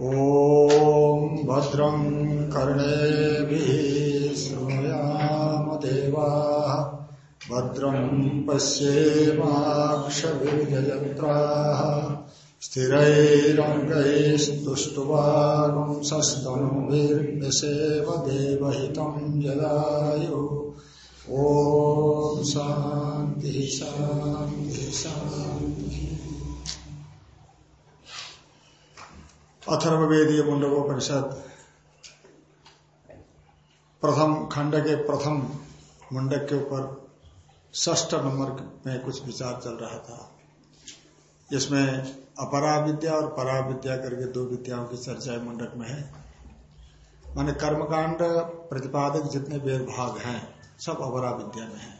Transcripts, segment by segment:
ॐ भद्रं कर्णेभिः श्रूयाम देवाः। भद्रं पश्येमाक्षभिर्यजत्राः स्थिरैरङ्गैस्तुष्टुवागुंसस्तनुभिर्यसेव देवहितं जलायु। ॐ शान्तिः शान्तिः शान्तिः। अथर्वेदीय मुंडकोपनिषद। प्रथम खंड के प्रथम मुंडक के ऊपर ष्ठ नंबर में कुछ विचार चल रहा था। इसमें अपरा विद्या और परा विद्या करके दो विद्याओं की चर्चा मुंडक में है। माने कर्मकांड प्रतिपादक जितने वेद भाग हैं, सब अपरा विद्या में है।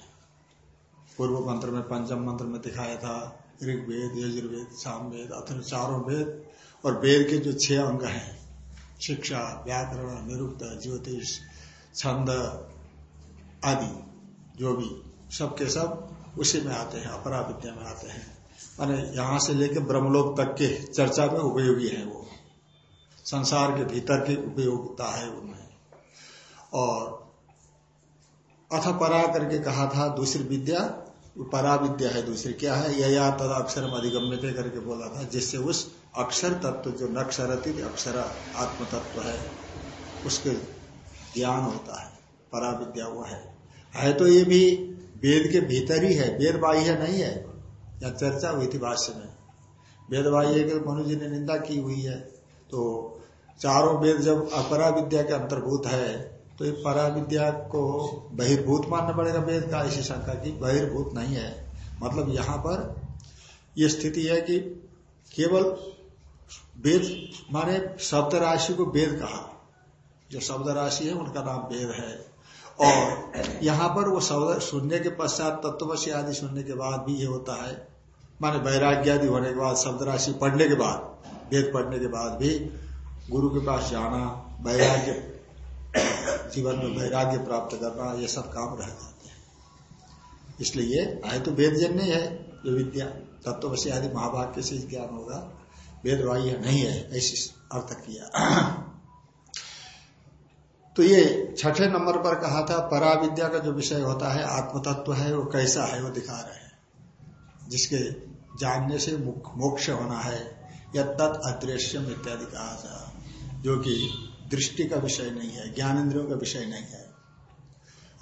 पूर्व मंत्र में, पंचम मंत्र में दिखाया था, ऋग्वेद, यजुर्वेद, सामवेद अथर्व चारों वेद और वेद के जो छह अंग हैं, शिक्षा, व्याकरण, निरुक्त, ज्योतिष, छंद आदि, जो भी, सब के सब उसी में आते हैं, अपरा विद्या में आते हैं। माने यहाँ से लेकर ब्रह्मलोक तक के चर्चा में उपयोगी है वो। संसार के भीतर की उपयोगिता है उनमें। और अथ परा करके कहा था, दूसरी विद्या परा विद्या है दूसरी क्या है? यया तद अक्षर अधिगम्य करके बोला था, जिससे उस अक्षर तत्व, जो नक्षरती अक्षर आत्म तत्व है, उसके ज्ञान होता है परा विद्या वो है। है तो ये भी वेद के भीतर ही है वेद बाह्य नहीं है? या चर्चा हुई थी भाष्य में। वेद बाह्य के मनु जी ने निंदा की हुई है तो चारों वेद जब अपरा विद्या के अंतर्भूत है तो ये परा विद्या को बहिर्भूत मानना पड़ेगा वेद का ऐसी शंका की बहिर्भूत नहीं है। मतलब यहाँ पर यह स्थिति है कि केवल वेद, माने शब्द राशि को वेद कहा। जो शब्द राशि है, उनका नाम वेद है। और यहाँ पर वो शब्द सुनने के पश्चात तत्वशी आदि सुनने के बाद भी ये होता है। माने वैराग्य आदि होने के बाद शब्द राशि पढ़ने के बाद, वेद पढ़ने के बाद भी गुरु के पास जाना, वैराग्य जीवन में वैराग्य प्राप्त करना, ये सब काम रह जाते हैं। इसलिए आए तो वेद जन्य है जो विद्या। तत्वशी आदि महाभाग्य से ज्ञान होगा। वेद नहीं है, ऐसी अर्थ किया। तो ये छठे नंबर पर कहा था परा विद्या का जो विषय होता है आत्म तत्व है, वो कैसा है, वो दिखा रहे हैं। जिसके जानने से मोक्ष होना है या तत् अदृश्यम इत्यादि कहा था। जो कि दृष्टि का विषय नहीं है, ज्ञानेन्द्रियों का विषय नहीं है।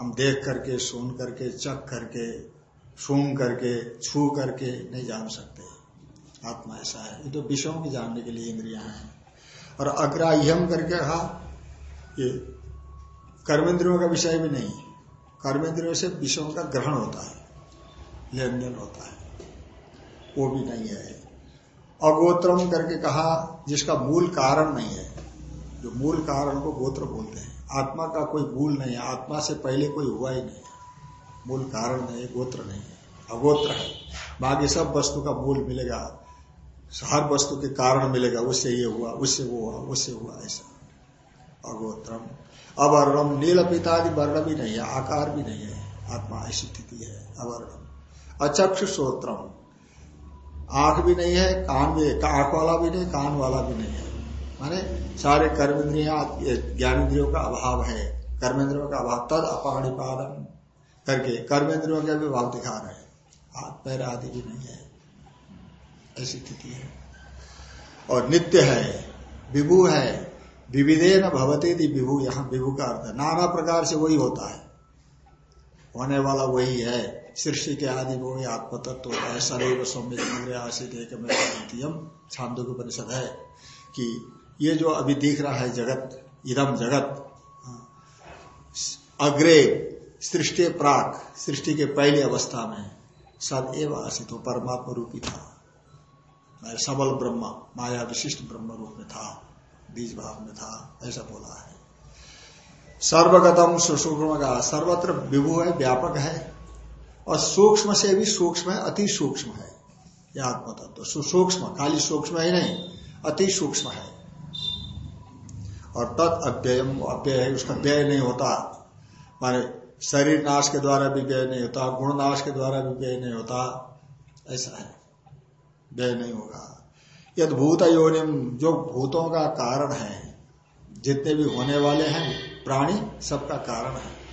हम देख करके, सुन करके चक करके सूंघ करके, छू करके नहीं जान सकते। आत्मा ऐसा है। ये तो विषयों की जानने के लिए इंद्रिया हैं। और अग्राह्यम करके कहा ये कर्मेंद्रियों का विषय भी नहीं। कर्मेंद्रियों से विषयों का ग्रहण होता है लेन देन होता है। वो भी नहीं है। अगोत्रम करके कहा, जिसका मूल कारण नहीं है। जो मूल कारण को गोत्र बोलते हैं। आत्मा का कोई मूल नहीं है। आत्मा से पहले कोई हुआ ही नहीं। मूल कारण नहीं गोत्र नहीं है। अगोत्र है। बाकी सब वस्तु का मूल मिलेगा। हर वस्तु के कारण मिलेगा। उससे ये हुआ, उससे वो हुआ, उससे हुआ, ऐसा। अगोत्रम। अवर्णम। नील पिता पितादि वर्ण भी नहीं है, आकार भी नहीं है। आत्मा ऐसी स्थिति है। अवर्णम। अचक्ष श्रोत्रम आँख भी नहीं है, कान भी, आँख वाला भी नहीं, कान वाला भी नहीं है। माने सारे कर्मेंद्रिया ज्ञानेन्द्रियों का अभाव है। कर्मेंद्रियों का अभाव, तद अपाणिपादन करके कर्मेंद्रियों का भी भाव दिखा रहे हैं। हाथ पैर आदि भी नहीं है। ऐसी स्थिति है। और नित्य है, विभु है विविधे न भवते विभु, यहाँ विभु का अर्थ नाना प्रकार से वही होता है। होने वाला वही है। सृष्टि के आदि वो ही आत्म तत्व होता है। सदैव सौम्य आशित एक छांदो के परिषद है कि ये जो अभी दिख रहा है जगत, इदम जगत अग्रे सृष्टि प्राक, सृष्टि के पहली अवस्था में सद एवं आसित हो, परमात्मा रूपी था। सबल ब्रह्म, माया विशिष्ट ब्रह्म रूप में था, बीज भाव में था, ऐसा बोला है। सर्वगतम सुसूक्ष्म का, सर्वत्र विभु है, व्यापक है, और सूक्ष्म से भी सूक्ष्म है, अति सूक्ष्म है, यह आत्म तत्व सुसूक्ष्म, खाली सूक्ष्म ही नहीं, अति सूक्ष्म है। और तत् अव्ययम अव्यय है, उसका व्यय नहीं होता। माने शरीर नाश के द्वारा भी व्यय नहीं होता, गुण नाश के द्वारा भी व्यय नहीं होता। ऐसा है। व्यय नहीं होगा। यद भूत योनिम, जो भूतों का कारण है, जितने भी होने वाले हैं, प्राणी सबका कारण है।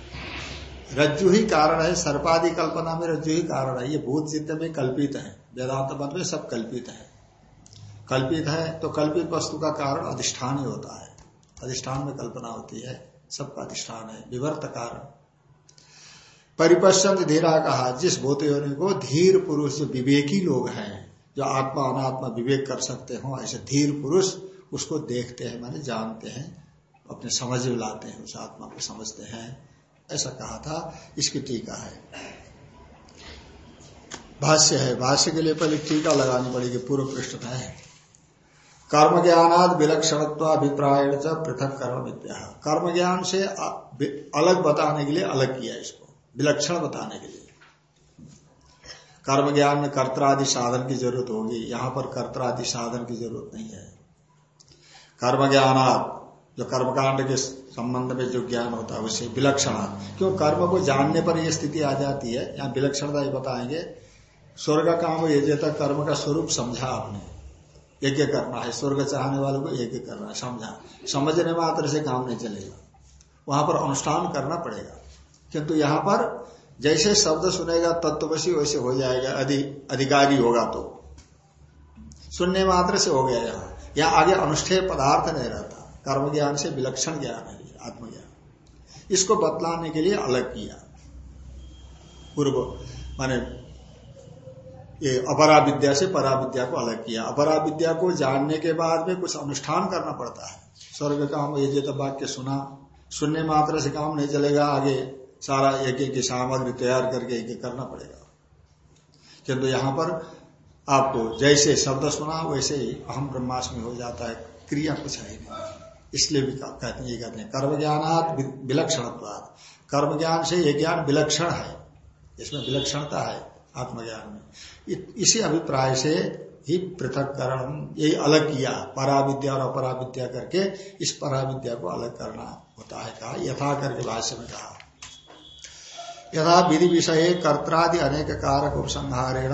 रज्जु ही कारण है, सर्पादि कल्पना में रज्जु ही कारण है। ये भूत जितने भी कल्पित है, वेदांत मत में सब कल्पित है। कल्पित है तो कल्पित वस्तु का कारण अधिष्ठान ही होता है। अधिष्ठान में कल्पना होती है, सबका अधिष्ठान है, विवर्त कारण। परिपश्चंत धीरा कहा, जिस भूत योनि को धीर पुरुष जो विवेकी लोग हैं, जो आत्मा अनात्मा विवेक कर सकते हो, ऐसे धीर पुरुष उसको देखते हैं, माने जानते हैं, अपने समझ में लाते हैं, उस आत्मा को समझते हैं। ऐसा कहा था, इसकी टीका है। भाष्य है, भाष्य के लिए पहले टीका लगानी पड़ेगी, पूर्व पृष्ठ है। कर्म ज्ञानाद विलक्षणत्वाभिप्राय पृथक कर्म विद्या कर्म ज्ञान से अलग बताने के लिए अलग किया इसको। विलक्षण बताने के लिए। कर्म ज्ञान में कर्तरादि साधन की ज़रूरत होगी। यहाँ पर कर्तरादि साधन की ज़रूरत नहीं है। कर्म ज्ञानात जो कर्मकांड के संबंध में जो ज्ञान होता है उससे विलक्षण। क्यों? कर्म को जानने पर यह स्थिति आ जाती है। यहाँ विलक्षणता बताएँगे। स्वर्ग काम यज्ञता कर्म का स्वरूप समझा आपने। यज्ञ करना है स्वर्ग चाहने वालों को यज्ञ करना है समझा? समझने मात्र से काम नहीं चलेगा। वहाँ पर अनुष्ठान करना पड़ेगा। किंतु यहाँ पर जैसे शब्द सुनेगा तत्वशी वैसे हो जाएगा अधि, अधिकारी होगा तो। सुनने मात्र से हो गया यहाँ। यहाँ आगे अनुष्ठेय पदार्थ नहीं रहता। कर्म ज्ञान से विलक्षण ज्ञान है आत्मज्ञान। इसको बतलाने के लिए अलग किया। पूर्व माने ये अपरा विद्या से परा विद्या को अलग किया। अपरा विद्या को जानने के बाद में कुछ अनुष्ठान करना पड़ता है। स्वर्ग काम, ये तो वाक्य सुना। सुनने मात्र से काम नहीं चलेगा, आगे सारा एक एक सामग्री तैयार करके एक एक करना पड़ेगा। किंतु यहाँ पर आपको जैसे शब्द सुना, वैसे ही अहम ब्रह्मास्मि हो जाता है, क्रिया कुछ है नहीं। इसलिए भी कहते हैं, ये कहते हैं कर्म ज्ञानात विलक्षण कर्म ज्ञान से ये ज्ञान विलक्षण है। इसमें विलक्षणता है। आत्मज्ञान में। इसी अभिप्राय से ही पृथककरण यही अलग किया, पराविद्या और अपराविद्या करके इस पराविद्या को अलग करना होता है, कहा, यथा करके भाष्य में कहा। यथा विधि विषय कर्त्रादि अनेक कारक उपसंहारेण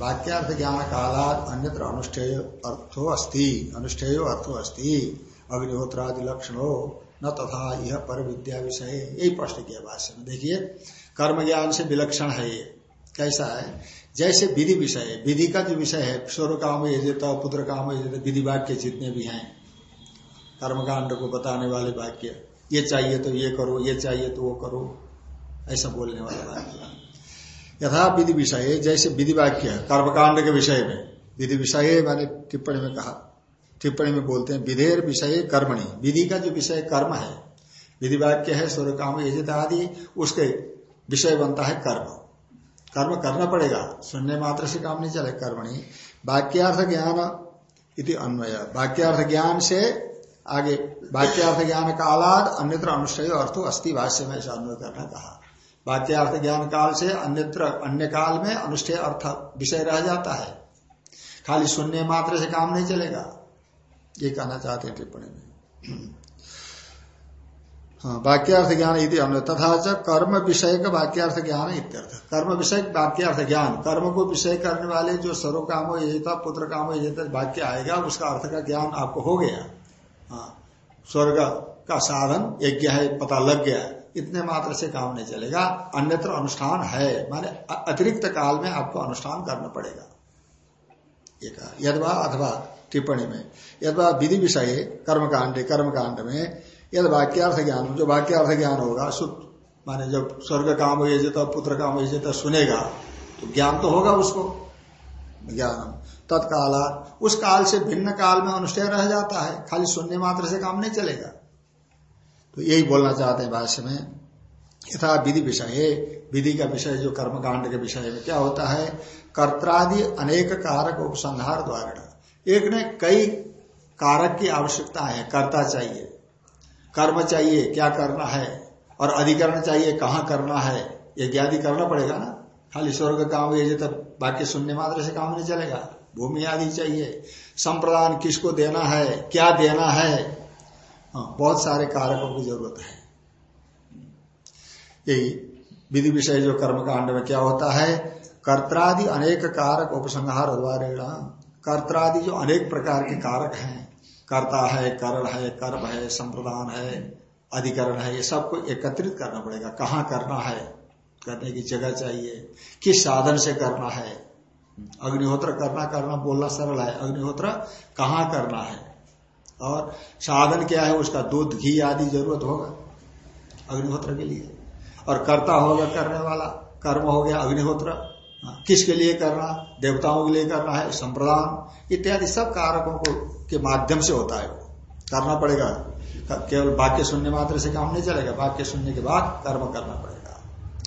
वाक्यार्थ ज्ञान कालाद अन्यत्र अनुष्ठेय अर्थो अस्ति, अनुष्ठेय अर्थो अस्ति। अग्निहोत्रादि लक्षणों न तथा यह पर विद्या विषय। यही प्रश्न किया भाष्य में। देखिए कर्म ज्ञान से विलक्षण है ये। कैसा है? जैसे विधि विषय विधि का जो विषय है, स्वर काम यजता पुत्र काम यजता विधि वाक्य जितने भी हैं, कर्मकांड को बताने वाले वाक्य, ये चाहिए तो ये करो, ये चाहिए तो वो करो, ऐसा बोलने वाला वाक्य यथा विधि विषय जैसे विधि वाक्य कर्मकांड के विषय में। विधि विषय मैंने टिप्पणी में कहा। टिप्पणी में बोलते हैं विधेयर विषय कर्मणि। विधि का जो विषय कर्म है, विधि वाक्य है स्वर्ग काम यजित आदि, उसके विषय बनता है कर्म। कर्म करना पड़ेगा। सुनने मात्र से काम नहीं चले कर्मणि। वाक्यार्थ ज्ञान इति अन्वय। वाक्यार्थ ज्ञान से आगे, वाक्यार्थ ज्ञान कालाद अन्यत्र अनुष्ठेय अर्थो अस्थि भाष्य में ऐसा अन्वय करना कहा। वाक्यार्थ ज्ञान काल से अन्यत्र, अन्य काल में अनुष्ठेय अर्थ विषय रह जाता है। खाली सुनने मात्र से काम नहीं चलेगा। ये कहना चाहते हैं टिप्पणी में। हाँ वाक्यार्थ ज्ञान यदि हमने तथा च कर्म विषय का वाक्यार्थ ज्ञान इत्यर्थ। कर्म विषय वाक्यार्थ ज्ञान कर्म को विषय करने वाले जो सर्व कामो यजता पुत्र कामो यजता वाक्य आएगा, उसका अर्थ का ज्ञान आपको हो गया। हाँ स्वर्ग का साधन, यज्ञ है, पता लग गया, इतने मात्र से काम नहीं चलेगा, अन्यत्र अनुष्ठान है, माने अतिरिक्त काल में आपको अनुष्ठान करना पड़ेगा। यदवा अथवा टिप्पणी में, यदवा विधि विषय, कर्मकांड कर्मकांड में यद वाक्यार्थ ज्ञान, जो वाक्यार्थ ज्ञान होगा, शुद्ध। माने जब स्वर्ग काम हो जाता पुत्र काम हो जाता सुनेगा तो ज्ञान तो होगा उसको ज्ञान तत्काला उस काल से भिन्न काल में अनुष्ठेय रह जाता है, खाली सुनने मात्र से काम नहीं चलेगा। तो यही बोलना चाहते हैं भाष्य में, यथा विधि विषय, विधि का विषय जो कर्मकांड के विषय में क्या होता है, कर्त्रादि अनेक कारक उपसंहार द्वारा। एक ने कई कारक की आवश्यकता है कर्ता चाहिए। कर्म चाहिए क्या करना है? और अधिकरण चाहिए कहाँ करना है? ये ज्ञाति करना पड़ेगा ना। खाली स्वर्ग काम ये तब बाकी सुनने मात्र से काम नहीं चलेगा। भूमि आदि चाहिए। संप्रदान किसको देना है? क्या देना है? हाँ, बहुत सारे कारकों की ज़रूरत है। यही विधि विषय जो कर्मकांड में क्या होता है? कर्त्रादि अनेक कारक उपसंहार द्वारा कर्तादि जो अनेक प्रकार के कारक हैं कर्ता है करण है कर्म है संप्रदान है अधिकरण है ये सबको एकत्रित करना पड़ेगा। कहाँ करना है? करने की जगह चाहिए। किस साधन से करना है? अग्निहोत्र करना करना बोलना सरल है। अग्निहोत्र कहाँ करना है? और साधन क्या है? उसका दूध घी आदि ज़रूरत होगा अग्निहोत्र के लिए। और कर्ता होगा करने वाला। कर्म हो गया अग्निहोत्र। हाँ, किसके लिए करना? देवताओं के लिए करना है संप्रदान इत्यादि सब कारकों को के माध्यम से होता है करना पड़ेगा। केवल वाक्य सुनने मात्र से काम नहीं चलेगा, वाक्य सुनने के बाद कर्म करना पड़ेगा।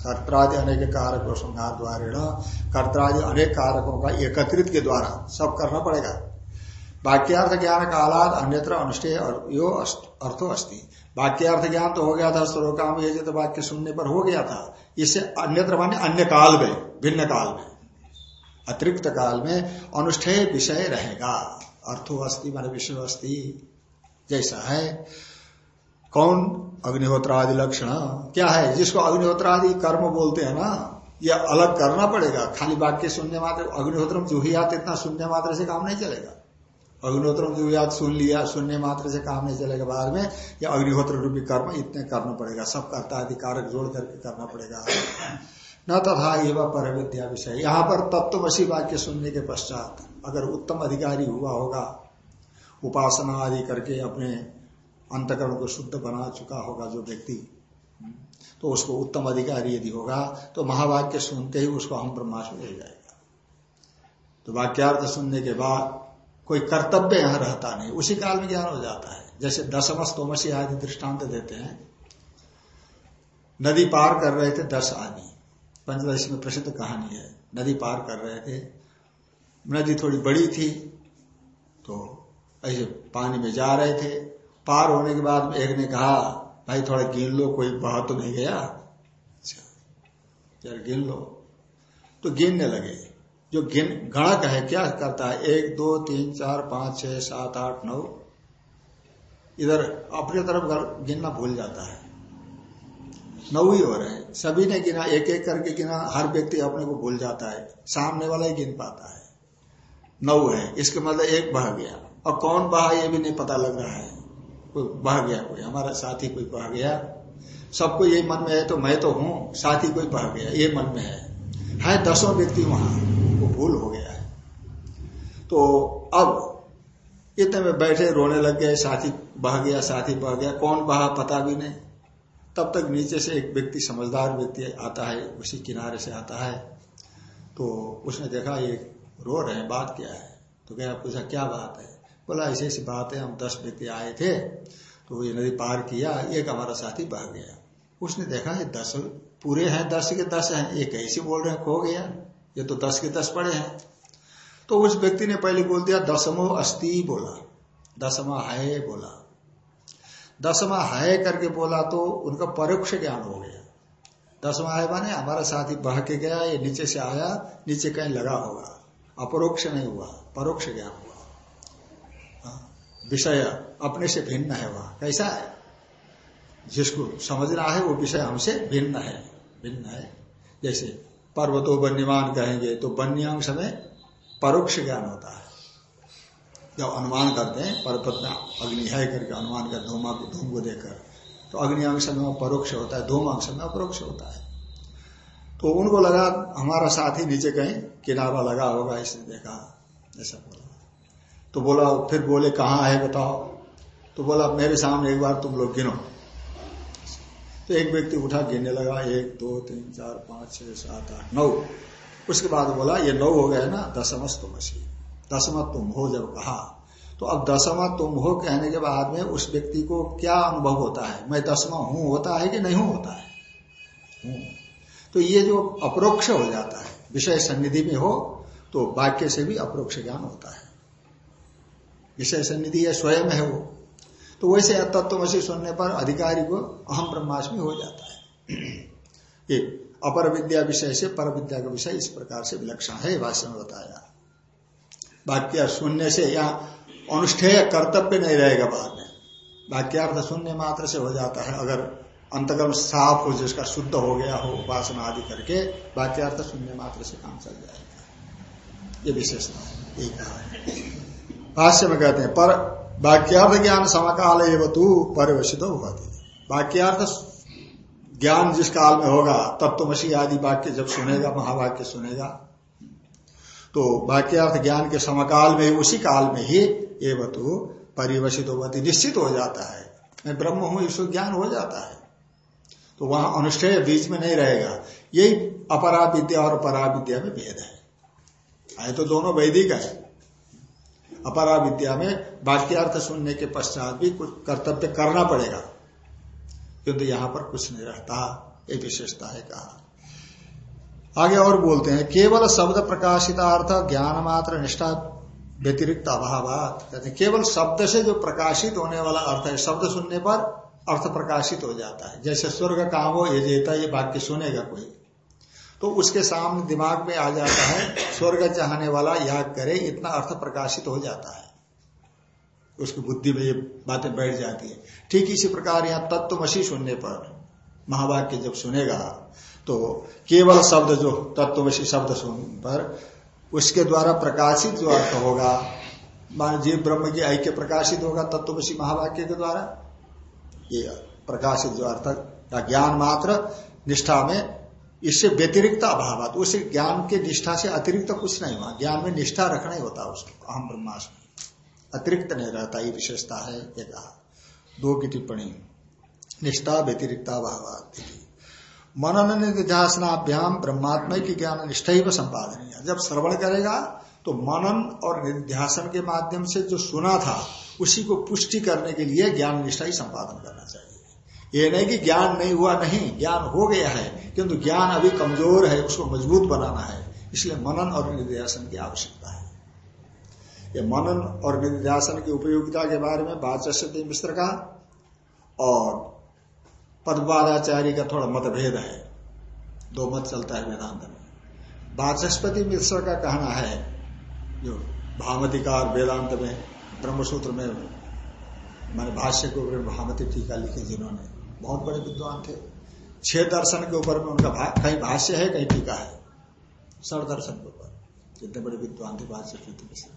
कर्त्रादि अनेक कारक संघात द्वारा कर्त्रादि अनेक कारकों का एकत्रित के द्वारा सब करना पड़ेगा। वाक्यार्थ ज्ञान कालाद अन्यत्र अनुष्ठेय और यो अर्थो अस्ति। वाक्यार्थ ज्ञान तो हो गया था, श्लोकाम ये तो वाक्य सुनने पर हो गया था। इससे अन्यत्र मान्य अन्य काल में, भिन्न काल में। अतिरिक्त काल में अनुष्ठेय विषय रहेगा। अर्थो अस्थि मान विषय अस्थि जैसा है। कौन? अग्निहोत्र आदि लक्षण। क्या है? जिसको अग्निहोत्र आदि कर्म बोलते हैं ना यह अलग करना पड़ेगा। खाली वाक्य सुनने मात्र, अग्निहोत्रम जुहियात इतना सुनने मात्र से काम नहीं चलेगा। अग्निहोत्र जुहियात सुन लिया, सुनने मात्र से काम नहीं चलेगा बाद में। या अग्निहोत्र रूपी कर्म, इतने करना पड़ेगा। सब कर्ता आदि कारक जोड़ करके करना पड़ेगा। न तथा एवं पर विद्या विषय। यहाँ पर तत्वशी वाक्य सुनने के पश्चात अगर उत्तम अधिकारी हुआ होगा, उपासना आदि करके अपने अंतकरण को शुद्ध बना चुका होगा जो व्यक्ति तो उसको उत्तम अधिकारी यदि होगा तो महावाक्य सुनते ही उसको हम ब्रह्मास्म मिल जाएगा। तो वाक्यार्थ सुनने के बाद कोई कर्तव्य यहाँ रहता नहीं, उसी काल में ज्ञान हो जाता है। जैसे दसमस तोमसी आदि दृष्टांत देते हैं, नदी पार कर रहे थे दस आदमी। पंचदशी में प्रसिद्ध कहानी है, नदी पार कर रहे थे नदी थोड़ी बड़ी थी तो ऐसे पानी में जा रहे थे। पार होने के बाद एक ने कहा भाई थोड़ा गिन लो कोई बहा तो नहीं गया? अच्छा, यार गिन लो। तो गिनने लगे। जो गिन गणक है क्या करता है? एक दो तीन चार पाँच छह सात आठ नौ। इधर अपने तरफ़ गिनना भूल जाता है। नौ ही हो रहे हैं। सभी ने गिना एक एक करके गिना हर व्यक्ति अपने को भूल जाता है। सामने वाला ही गिन पाता है। नौ है। इसके मतलब एक बह गया। और कौन बहा, ये भी नहीं पता लग रहा है। कोई बह गया कोई? हमारा साथी कोई बह गया। सबको यही मन में है तो मैं तो हूँ। साथी कोई बह गया, ये मन में है। है दसों व्यक्ति वहाँ। वो भूल हो गया है। तो अब इतने में बैठे, रोने लग गए, साथी बह गया, साथी बह गया। कौन बहा पता भी नहीं। तब तक नीचे से एक व्यक्ति, समझदार व्यक्ति आता है, उसी किनारे से आता है। तो उसने देखा, ये रो रहे हैं, बात क्या है? तो क्या पूछा क्या बात है? बोला, ऐसी ऐसी बात है, हम दस व्यक्ति आए थे तो ये नदी पार किया, एक हमारा साथी बह गया। उसने देखा, ये दस पूरे हैं, दस के दस हैं, ये कैसे बोल रहे हैं, खो गया। ये तो दस के दस पड़े हैं। तो उस व्यक्ति ने पहले बोल दिया, दसमो अस्थि बोला। दसमा है बोला। दसमा है करके बोला तो उनका परोक्ष ज्ञान हो गया। दसवा है माने हमारा साथी बह के गया, ये नीचे से आया, नीचे कहीं लगा होगा। अपरोक्ष नहीं हुआ परोक्ष ज्ञान हुआ। हाँ, विषय अपने से भिन्न है वह। कैसा है? जिसको समझना है वो विषय हमसे भिन्न है भिन्न है। जैसे पर्वतो वन्यमान कहेंगे तो वन्यांश में परोक्ष ज्ञान होता है। जब अनुमान करते हैं पर्वत में अग्नि है करके अनुमान कर धूमा धूम को देखकर तो अग्नि अंश में परोक्ष होता है धूम अंश में अपरोक्ष होता है। तो उनको लगा, हमारा साथी नीचे कहीं, किनारा लगा होगा इसने देखा, ऐसा बोला। तो बोला, फिर बोले, कहाँ है, बताओ? तो बोला, मेरे सामने एक बार तुम लोग गिनो। तो एक व्यक्ति उठा, गिनने लगा, एक, दो, तीन, चार, पाँच, छह, सात, आठ, नौ। उसके बाद बोला, ये नौ हो गए ना दसमस तुम असी दसमा तुम हो जब कहा। तो अब दसमा तुम हो कहने के बाद में उस व्यक्ति को क्या अनुभव होता है? मैं दसवा हूँ होता है कि नहीं होता है? हूँ। तो ये जो अप्रोक्ष हो जाता है, विषय सन्निधि में हो तो वाक्य से भी अप्रोक्ष ज्ञान होता है। विषय सन्निधि है स्वयं है वो। तो वैसे तत्वमसी सुनने पर अधिकारी को अहम ब्रह्माष्टमी हो जाता है। ये अपर विद्या विषय से पर विद्या का विषय इस प्रकार से विलक्षण है, भाष्य में बताया। वाक्य सुनने से या अनुष्ठेय कर्तव्य नहीं रहेगा बाद में। वाक्यार्थ सुनने मात्र से हो जाता है, अगर अंतगम साफ़ हो जिसका शुद्ध हो गया हो, उपासना आदि करके वाक्यार्थ सुनने मात्र से काम चल जाएगा। ये विशेषता है। एक भाष्य में कहते हैं, पर वाक्यार्थ ज्ञान समकाल एवं तू परिवशित होगा वाक्यार्थ ज्ञान जिस काल में होगा तत्वमसी आदि वाक्य जब सुनेगा, महावाक्य सुनेगा। तो वाक्यार्थ ज्ञान के समकाल में, उसी काल में ही ये वतु परिवशित होती, निश्चित हो जाता है। मैं ब्रह्म हूँ, ईश्वर ज्ञान हो जाता है। तो वहाँ अनुष्ठेय बीच में नहीं रहेगा। यही अपरा विद्या और परा विद्या में भेद है। आए तो दोनों वैदिक है। अपरा विद्या में वाक्यार्थ सुनने के पश्चात भी कुछ कर्तव्य करना पड़ेगा। किंतु यहाँ पर कुछ नहीं रहता, ये विशेषता है कहा। आगे और बोलते हैं, केवल शब्द प्रकाशितार्थ ज्ञान मात्र निष्ठा व्यतिरिक्त अभाव केवल शब्द से जो प्रकाशित होने वाला अर्थ है, शब्द सुनने पर अर्थ प्रकाशित हो जाता है। जैसे स्वर्ग काम हो, ये जेता ये वाक्य सुनेगा कोई। तो उसके सामने दिमाग में आ जाता है, स्वर्ग चाहने वाला याग करे, इतना अर्थ प्रकाशित हो जाता है। उसकी बुद्धि में ये बातें बैठ जाती है। ठीक इसी प्रकार यहाँ तत्वमसी सुनने पर महावाक्य जब सुनेगा तो केवल शब्द जो तत्वमसी शब्द सुन पर उसके द्वारा प्रकाशित जो अर्थ होगा, मान जीव ब्रह्म की ऐक्य प्रकाशित होगा तत्वमसी महावाक्य के द्वारा। ये प्रकाशित जो अर्थ या ज्ञान मात्र निष्ठा में इससे व्यतिरिक्त अभाव उस ज्ञान के निष्ठा से अतिरिक्त कुछ नहीं हुआ। ज्ञान में निष्ठा रखना ही होता उसको अहम ब्रह्मास्म। अतिरिक्त नहीं रहता, ये विशेषता है, ये कहा। दो की टिप्पणी। निष्ठा, व्यतिरिक्ता भाव मनन निध्यासनाभ्याम ब्रह्मात्मा की ज्ञान निष्ठा ही संपादन जब श्रवण करेगा तो मनन और निध्यासन के माध्यम से जो सुना था, उसी को पुष्टि करने के लिए ज्ञान निष्ठा ही संपादन करना चाहिए। ये नहीं कि ज्ञान नहीं हुआ, नहीं, ज्ञान हो गया है, किंतु ज्ञान अभी कमज़ोर है, उसको मज़बूत बनाना है, इसलिए मनन और निध्यासन की आवश्यकता है। ये मनन और निध्यासन की उपयोगिता के बारे में बाचस्पति मिश्र का और पदवादाचार्य का थोड़ा मतभेद है। दो मत चलता है वेदांत में। बाचस्पति मिश्र का कहना है जो भामतिकार वेदांत में ब्रह्मसूत्र में मैंने भाष्य के ऊपर भामती टीका लिखे जिन्होंने। बहुत बड़े विद्वान थे। छह दर्शन के ऊपर में उनका भा, कहीं भाष्य है कहीं टीका है। सर दर्शन के ऊपर। जितने बड़े विद्वान थे भाष्य मिश्र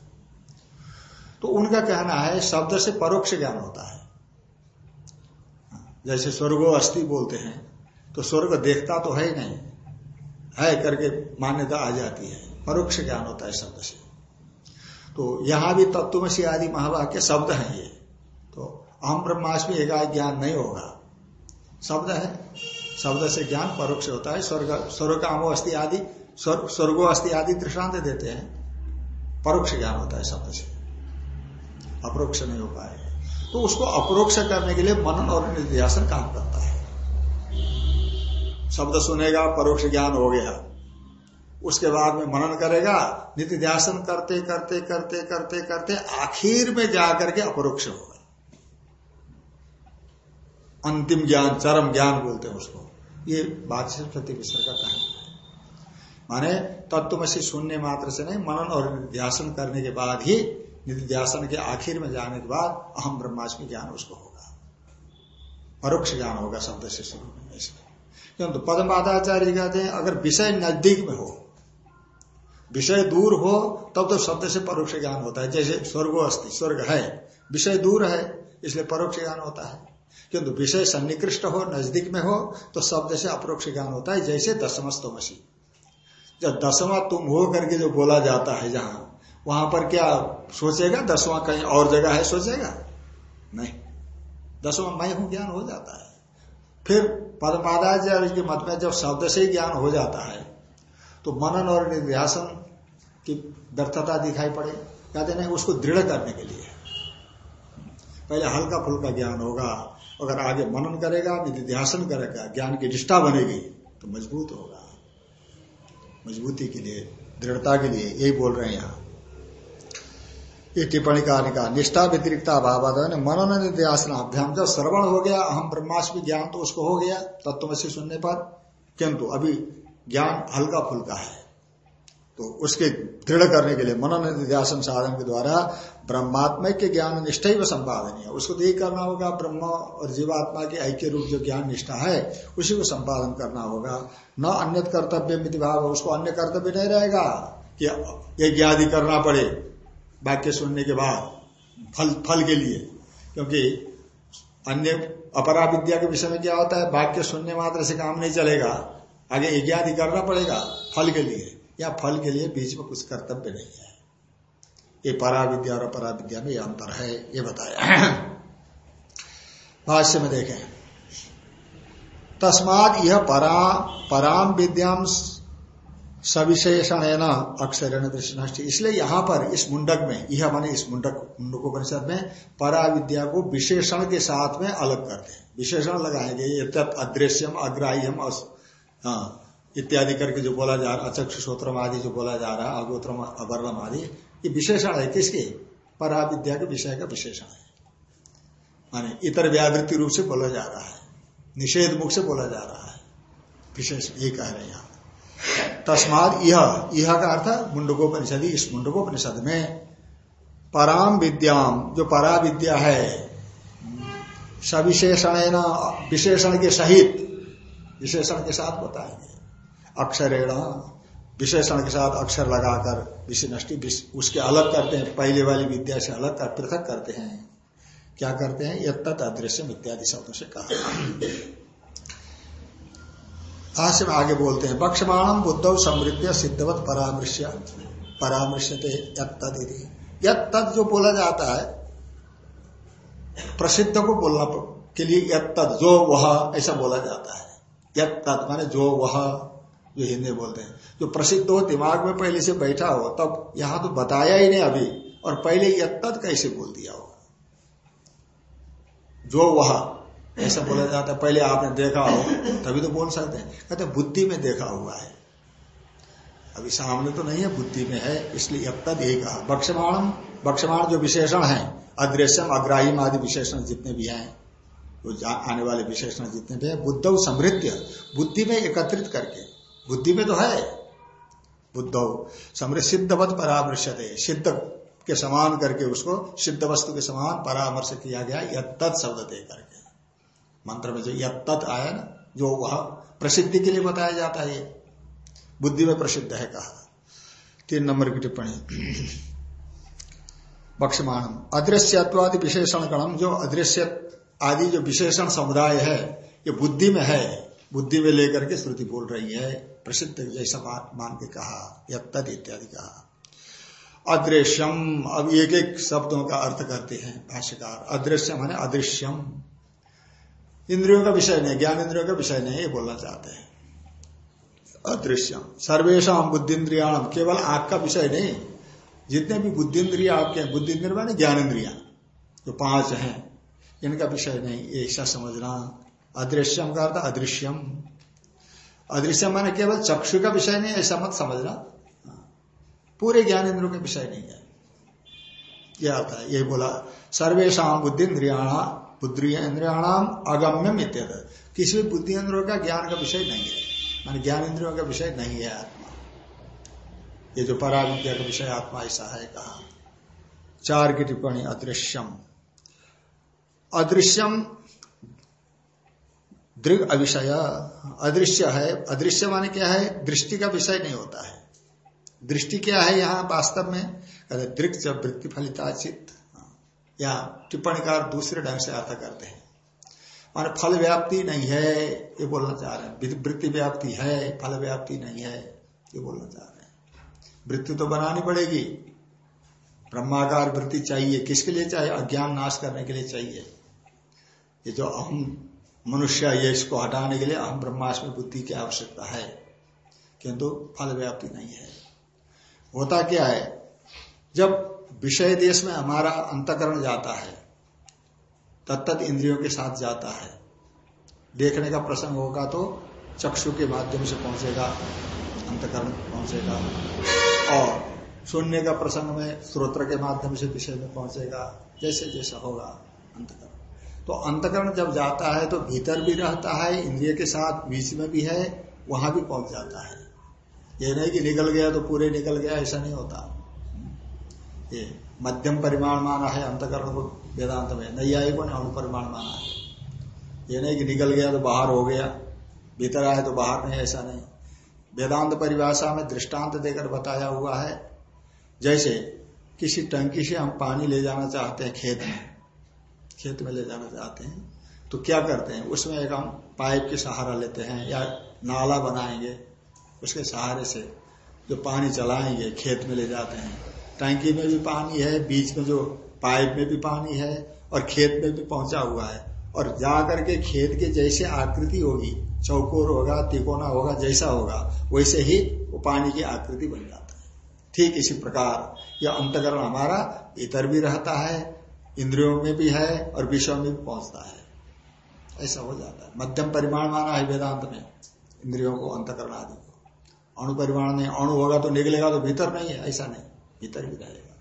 तो उनका कहना है शब्द से परोक्ष ज्ञान होता है। जैसे स्वर्गो अस्थि बोलते हैं तो स्वर्ग देखता तो है ही नहीं। है करके मान्यता आ जाती है। परोक्ष ज्ञान होता है शब्द से। तो यहाँ भी तत्वमसी आदि महावाक्य शब्द है ये। तो अहम ब्रह्माष्टमी एकाएक ज्ञान नहीं होगा। शब्द है। शब्द से ज्ञान परोक्ष होता है। स्वर्ग स्वर्ग कामो अस्थि आदि स्वर्गो अस्थि आदि दृष्टांत देते हैं। परोक्ष ज्ञान होता है शब्द से। अप्रोक्ष नहीं हो पाए। तो उसको अप्रोक्ष करने के लिए मनन और निध्यासन काम करता है। शब्द सुनेगा, परोक्ष ज्ञान हो गया। उसके बाद में मनन करेगा नित्य ध्यासन करते करते करते करते करते आखिर में जाकर के अपरोक्ष होगा अंतिम ज्ञान, चरम ज्ञान बोलते हैं उसको। ये बादशाह प्रति मिश्र का कहना है। माने तत्वमसी सुनने मात्र से नहीं, मनन और ध्यासन करने के बाद ही निध्यासन के आखिर में जाने के बाद अहम ब्रह्माष्टमी ज्ञान उसको होगा। परोक्ष ज्ञान होगा शब्द से शुरू में किंतु पदमादाचार्य कहते हैं, अगर विषय नज़दीक में हो विषय दूर हो, तब तो शब्द से परोक्ष ज्ञान होता है। जैसे स्वर्गो अस्थि स्वर्ग है, विषय दूर है, इसलिए परोक्ष ज्ञान होता है। किंतु विषय सन्निकृष्ट हो, नज़दीक में हो तो शब्द से अपरोक्ष ज्ञान होता है, जैसे दसमस्तोमसी जब दसवा तुम हो करके जो बोला जाता है जहाँ, वहाँ पर क्या सोचेगा? दसवां कहीं और जगह है, सोचेगा? नहीं। दसवां मैं हूँ, ज्ञान हो जाता है। फिर पदपादाचार्य के मत में जब शब्द से ही ज्ञान हो जाता है तो मनन और निर्ध्यासन की व्यर्थता दिखाई पड़े। कहते नहीं, उसको दृढ़ करने के लिए। पहले हल्का फुल्का ज्ञान होगा। अगर आगे मनन करेगा निध्यासन करेगा, ज्ञान की निष्ठा बनेगी तो मज़बूत होगा। मजबूती के लिए, दृढ़ता के लिए यही बोल रहे हैं यहाँ। ये टिप्पणी कहने का निष्ठा व्यतिरिक्त अभाव मनन निध्यासनाभ्याम जब श्रवण हो गया, अहम ब्रह्मास्मि ज्ञान तो उसको हो गया तत्वसी सुनने पर। किंतु अभी ज्ञान हल्का फुल्का है। तो उसके दृढ़ करने के लिए मनन निध्यासन साधन के द्वारा ब्रह्मात्मा के ज्ञान निष्ठा ही संपादन है उसको तो यही करना होगा, ब्रह्म और जीवात्मा के ऐक्य रूप जो ज्ञान निष्ठा है, उसी को संपादन करना होगा। न अन्य कर्तव्य मिति भाव, उसको अन्य कर्तव्य नहीं रहेगा कि यज्ञ आदि करना पड़े वाक्य सुनने के बाद, फल फल के लिए। क्योंकि अन्य अपरा विद्या के विषय में क्या होता है, वाक्य सुनने मात्र से काम नहीं चलेगा, आगे यज्ञ आदि करना पड़ेगा, फल के लिए। या फल के लिए बीच में कुछ कर्तव्य नहीं है। ये परा विद्या और अपरा विद्या में अंतर है ये बताया। भाष्य में देखें। तस्माद यह परा पराम विद्याम सविशेषण है ना अक्षर दृष्टि इसलिए यहाँ पर इस मुंडक में यह माने इस मुंडक मुंडकोपनिषद में परा विद्या को विशेषण के साथ में अलग करते हैं। विशेषण लगाएँगे ये तत् अदृश्यम अग्राह्यम हाँ, इत्यादि करके जो बोला जा रहा, अचक्ष श्रोत्रम आदि जो बोला जा रहा है अगोत्रम, अवर्णम आदि, ये विशेषण है किसके? परा विद्या के विषय का विशेषण है। माने इतर व्यावृत्ति रूप से बोला जा रहा है। निषेध मुख से बोला जा रहा है। विशेष ये कह रहे हैं तस्माद यह यह का अर्थ मुंडकोपनिषद, इस मुंडकोपनिषद में पराम विद्याम, जो परा विद्या है सविशेषण विशेषण के सहित, विशेषण के साथ बताएँगे। अक्षरेण, विशेषण के साथ अक्षर लगाकर विषय उसके अलग करते हैं, पहले वाली विद्या से अलग कर पृथक करते हैं। क्या करते हैं? यद अदृश्य इत्यादि शब्दों से कहा। भाष्य में आगे बोलते हैं बक्षमाणम बुद्ध समृद्ध सिद्धवत परामृश्य। परामृश्यते यद तद जो बोला जाता है, प्रसिद्ध को बोलना के लिए यद जो वह, ऐसा बोला जाता है। यद माने जो वह। जो हिंदी बोलते हैं। जो प्रसिद्ध हो, दिमाग में पहले से बैठा हो, तब यहाँ तो बताया ही नहीं अभी, और पहले यद कैसे बोल दिया होगा। जो वह ऐसा बोला जाता है, पहले आपने देखा हो, तभी तो बोल सकते हैं। कहते बुद्धि में देखा हुआ है। अभी सामने तो नहीं है, बुद्धि में है, इसलिए तक यही कहा। बक्षमाण बक्षमाण जो विशेषण है, अदृश्यम अग्राही आदि विशेषण जितने भी हैं, वो आने वाले विशेषण जितने भी है, बुद्ध समृद्ध, बुद्धि में एकत्रित करके। बुद्धि में तो है। बुद्ध। समृद्ध सिद्धवत परामर्श दे सिद्ध के समान करके उसको, सिद्ध वस्तु के समान परामर्श किया गया यद तत् शब्द दे करके। मंत्र में जो यत्त आया ना, जो वह प्रसिद्धि के लिए बताया जाता है बुद्धि में प्रसिद्ध है कहा। तीन नंबर की टिप्पणी। बक्षमाणम अदृश्यत्वादि विशेषण गणम जो अदृश्य आदि जो विशेषण समुदाय है, ये बुद्धि में है। बुद्धि में लेकर के श्रुति बोल रही है, प्रसिद्ध जैसा मान के कहा यत्त इत्यादि कहा। अदृश्यम, अब एक एक शब्दों का अर्थ करते हैं भाष्यकार। अदृश्यम है अदृश्यम। इंद्रियों का विषय नहीं, ज्ञान इंद्रियों का विषय नहीं, ये बोलना चाहते हैं। अदृश्यम सर्वेशा बुद्धिन्द्रियाण केवल आग का विषय नहीं। जितने भी बुद्धिन्द्रिया आपके हैं बुद्धि इंद्रिया मानी ज्ञान इंद्रिया जो पाँच हैं, इनका विषय नहीं ऐसा समझना अदृश्यम का अर्थ अदृश्यम। अदृश्यम माने केवल चक्षु का विषय नहीं, ऐसा मत समझना। पूरे ज्ञान इंद्रियों का विषय नहीं है। यह अर्थ है, यही बोला सर्वेशा बुद्धिन्द्रियाणा बुद्धि इंद्रियाणाम अगम्यम इत्यत किसी भी बुद्धि इंद्रियों का ज्ञान का विषय नहीं है। मान ज्ञान इंद्रियों का विषय नहीं है आत्मा। ये जो पराविद्या का विषय आत्मा, ऐसा है कहा। चार की टिप्पणी, अदृश्यम। अदृश्यम दृग अविषय, अदृश्य है। अदृश्य माने क्या है? दृष्टि का विषय नहीं होता है। दृष्टि क्या है यहाँ वास्तव में? दृग वृत्ति फलिता चित्त या टिप्पणीकार दूसरे ढंग से अर्थ करते हैं। मान फल व्याप्ति नहीं है, ये बोलना चाह रहे हैं। वृत्ति व्याप्ति है, फल व्याप्ति नहीं है, ये बोलना चाह रहे हैं। वृत्ति तो बनानी पड़ेगी। ब्रह्माकार वृत्ति चाहिए। किसके लिए चाहिए? अज्ञान नाश करने के लिए चाहिए। ये जो अहम मनुष्य ये इसको हटाने के लिए अहम ब्रह्मास्म बुद्धि की आवश्यकता है, किंतु फल व्याप्ति नहीं है। होता क्या है, जब विषय देश में हमारा अंतकरण जाता है तत्त इंद्रियों के साथ जाता है, देखने का प्रसंग होगा तो चक्षु के माध्यम से पहुंचेगा, अंतकरण पहुंचेगा, और सुनने का प्रसंग में स्रोत्र के माध्यम से विषय में पहुंचेगा जैसे जैसा होगा, अंतकरण। तो अंतकरण जब जाता है तो भीतर भी रहता है, इंद्रिय के साथ बीच में भी है, वहाँ भी पहुँच जाता है। ये नहीं कि निकल गया तो पूरे निकल गया, ऐसा नहीं होता। ये मध्यम परिमाण माना है अंतकरण को वेदांत में नैयायिकों ने अनुपरिमाण माना है। ये नहीं कि निकल गया तो बाहर हो गया, भीतर आए तो बाहर नहीं, ऐसा नहीं। वेदांत परिभाषा में दृष्टांत देकर बताया हुआ है, जैसे किसी टंकी से हम पानी ले जाना चाहते हैं खेत में खेत में ले जाना चाहते हैं तो क्या करते हैं? उसमें एक हम पाइप के सहारा लेते हैं या नाला बनाएँगे, उसके सहारे से जो पानी चलाएँगे, खेत में ले जाते हैं। टंकी में भी पानी है, बीच में जो पाइप में भी पानी है और खेत में भी पहुँचा हुआ है। और जा करके खेत के जैसे आकृति होगी, चौकोर होगा, तिकोना होगा, जैसा होगा, वैसे ही वो पानी की आकृति बन जाता है। ठीक इसी प्रकार यह अंतकरण हमारा इतर भी रहता है इंद्रियों में भी है और विषयों में भी पहुँचता है। ऐसा हो जाता है। मध्यम परिमाण माना है वेदांत में इंद्रियों को अंतकरण आदि को। अणु परिमाण नहीं अणु होगा तो निकलेगा तो भीतर नहीं है, ऐसा नहीं। भीतर भी रहेगा।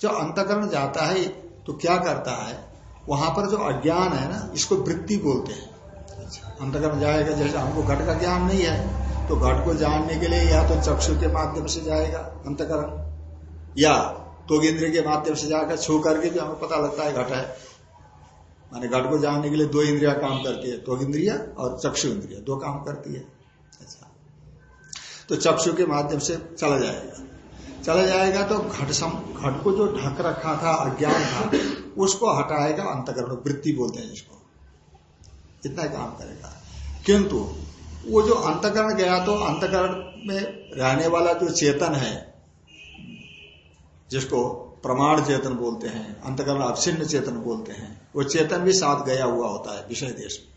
जो अंतकरण जाता है तो क्या करता है? वहाँ पर जो अज्ञान है ना, इसको वृत्ति बोलते हैं। अंतकरण जाएगा, जैसे हमको घट का ज्ञान नहीं है तो घट को जानने के लिए या तो चक्षु के माध्यम से जाएगा अंतकरण। या तो इंद्रिय के माध्यम से जाकर छू करके भी हमें पता लगता है घट है। माने घट को जानने के लिए दो इंद्रिया काम करती है तो इंद्रिया और चक्षु इंद्रिया, दो काम करती है। अच्छा। तो चक्षु के माध्यम से चला जाएगा। चला जाएगा तो घट सम, घट को जो ढक रखा था, अज्ञान था, उसको हटाएगा अंतकरण, वृत्ति बोलते हैं जिसको। इतना काम करेगा। किंतु वो जो अंतकरण गया तो अंतकरण में रहने वाला जो चेतन है जिसको प्रमाण चेतन बोलते हैं, अंतकरण अवसिन्न चेतन बोलते हैं, वो चेतन भी साथ गया हुआ होता है विषय देश में।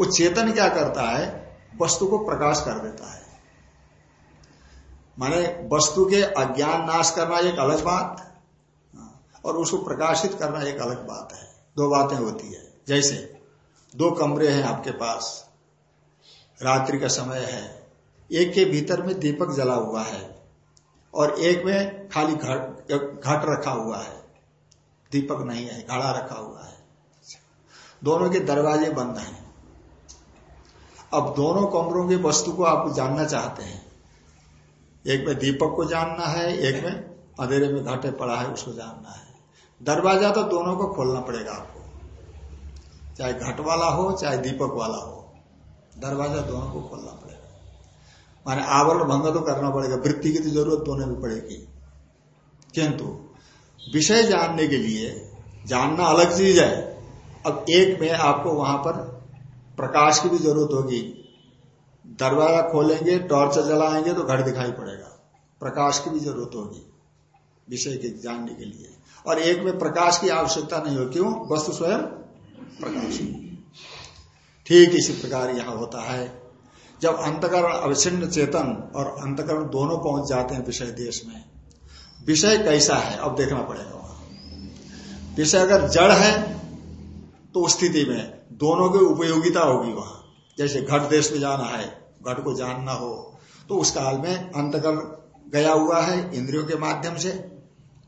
वो चेतन क्या करता है? वस्तु को प्रकाश कर देता है। माने वस्तु के अज्ञान नाश करना एक अलग बात, और उसको प्रकाशित करना एक अलग बात है। दो बातें होती है। जैसे, दो कमरे हैं आपके पास, रात्रि का समय है, एक के भीतर में दीपक जला हुआ है। और एक में खाली घट घट रखा हुआ है। दीपक नहीं है, घड़ा रखा हुआ है। दोनों के दरवाजे बंद हैं। अब दोनों कमरों की वस्तु को आप जानना चाहते हैं। एक में दीपक को जानना है, एक में अंधेरे में घाटे पड़ा है, उसको जानना है। दरवाज़ा तो दोनों को खोलना पड़ेगा आपको। चाहे घट वाला हो, चाहे दीपक वाला हो, दरवाज़ा दोनों को खोलना पड़ेगा। माने आवरण भंग तो करना पड़ेगा, वृत्ति की तो ज़रूरत दोनों भी पड़ेगी। किंतु विषय जानने के लिए जानना अलग चीज़ है। अब एक में आपको वहाँ पर प्रकाश की भी ज़रूरत होगी। दरवाज़ा खोलेंगे, टॉर्च जलाएँगे तो घर दिखाई पड़ेगा। प्रकाश की भी ज़रूरत होगी विषय के जानने के लिए। और एक में प्रकाश की आवश्यकता नहीं हो, क्यों? वस्तु स्वयं प्रकाश। ठीक इसी प्रकार यहाँ होता है। जब अंतकरण अवच्छिन्न चेतन और अंतकरण दोनों पहुँच जाते हैं विषय देश में, विषय कैसा है, अब देखना पड़ेगा वहाँ। विषय अगर जड़ है तो स्थिति में दोनों की उपयोगिता होगी वहाँ। जैसे घट देश में जाना है, घट को जानना हो तो उस काल में अंतकरण गया हुआ है इंद्रियों के माध्यम से,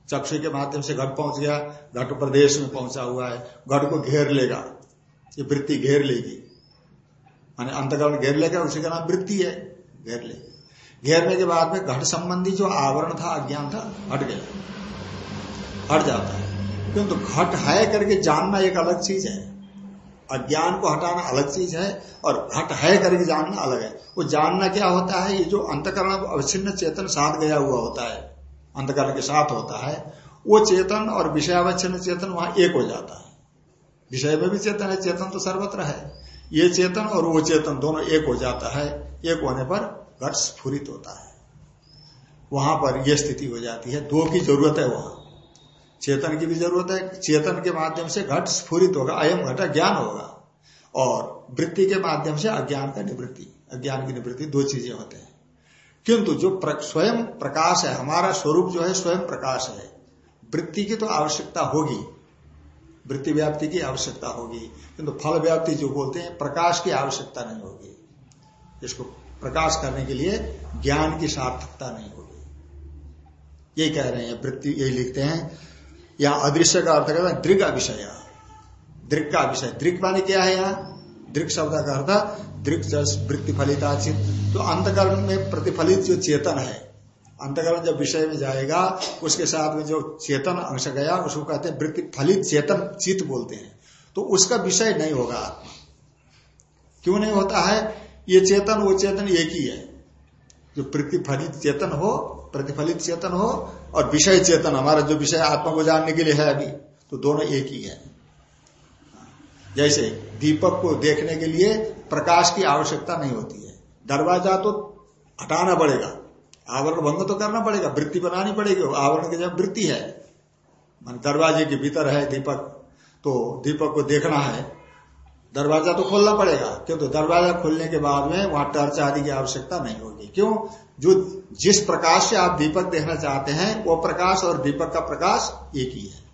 चक्षु के माध्यम से घट पहुँच गया, घट प्रदेश में पहुँचा हुआ है, घट को घेर लेगा, ये वृत्ति घेर लेगी। माने अंतकरण घेर लेगा उसी का नाम वृत्ति है, घेर ले। घेरने के बाद में घट संबंधी जो आवरण था, अज्ञान था, हट गया। हट जाता है। किंतु घट है करके जानना एक अलग चीज़ है। अज्ञान को हटाना अलग चीज़ है और घट है करके जानना अलग है। वो जानना क्या होता है? ये जो अंतकरण अवच्छिन्न चेतन साथ गया हुआ होता है अंधकरण के साथ होता है, वो चेतन और विषयावच्छन चेतन वहाँ एक हो जाता है। विषय में भी चेतन है, चेतन तो सर्वत्र है। ये चेतन और वो चेतन दोनों एक हो जाता है एक होने पर घट स्फुरित होता है। वहाँ पर यह स्थिति हो जाती है। दो की ज़रूरत है वहाँ। चेतन की भी ज़रूरत है चेतन के माध्यम से घट स्फुरित होगा अयम घटा ज्ञान होगा। और वृत्ति के माध्यम से अज्ञान का निवृत्ति अज्ञान की निवृत्ति दो चीज़ें होते हैं। किंतु जो प्र, स्वयं प्रकाश है हमारा स्वरूप जो है स्वयं प्रकाश है। वृत्ति की तो आवश्यकता होगी। वृत्ति व्याप्ति की आवश्यकता होगी। किंतु फल व्याप्ति जो बोलते हैं, प्रकाश की आवश्यकता नहीं होगी। इसको प्रकाश करने के लिए ज्ञान की सार्थकता नहीं होगी। यही कह रहे हैं, वृत्ति यही लिखते हैं। यहाँ अदृश्य का अर्थ कहते हैं, दृग विषय। दृग का विषय। दृग माने क्या है यहाँ? दृग शब्द का अर्थ, दृग वृत्ति फलिता चित्त तो अंतकरण में प्रतिफलित जो चेतन है अंतकरण जब विषय में जाएगा, उसके साथ में जो चेतन अंश गया, उसको कहते हैं वृत्ति, फलित चेतन चित्त बोलते हैं। तो उसका विषय नहीं होगा आत्मा। क्यों नहीं होता है? ये चेतन, वो चेतन एक ही है। जो प्रतिफलित चेतन हो, प्रतिफलित चेतन हो, और विषय चेतन, हमारा जो विषय आत्मा को जानने के लिए है अभी तो दोनों एक ही है। जैसे दीपक को देखने के लिए प्रकाश की आवश्यकता नहीं होती है। दरवाज़ा तो हटाना पड़ेगा। आवरण भंग तो करना पड़ेगा, वृत्ति बनानी पड़ेगी, आवरण की जब वृत्ति है, मान दरवाजे के भीतर है दीपक तो दीपक को देखना है, दरवाज़ा तो खोलना पड़ेगा क्यों तो दरवाज़ा खोलने के बाद में वहाँ टर्च आदि की आवश्यकता नहीं होगी। क्यों? जो जिस प्रकाश से आप दीपक देखना चाहते हैं, वो प्रकाश और दीपक का प्रकाश एक ही है।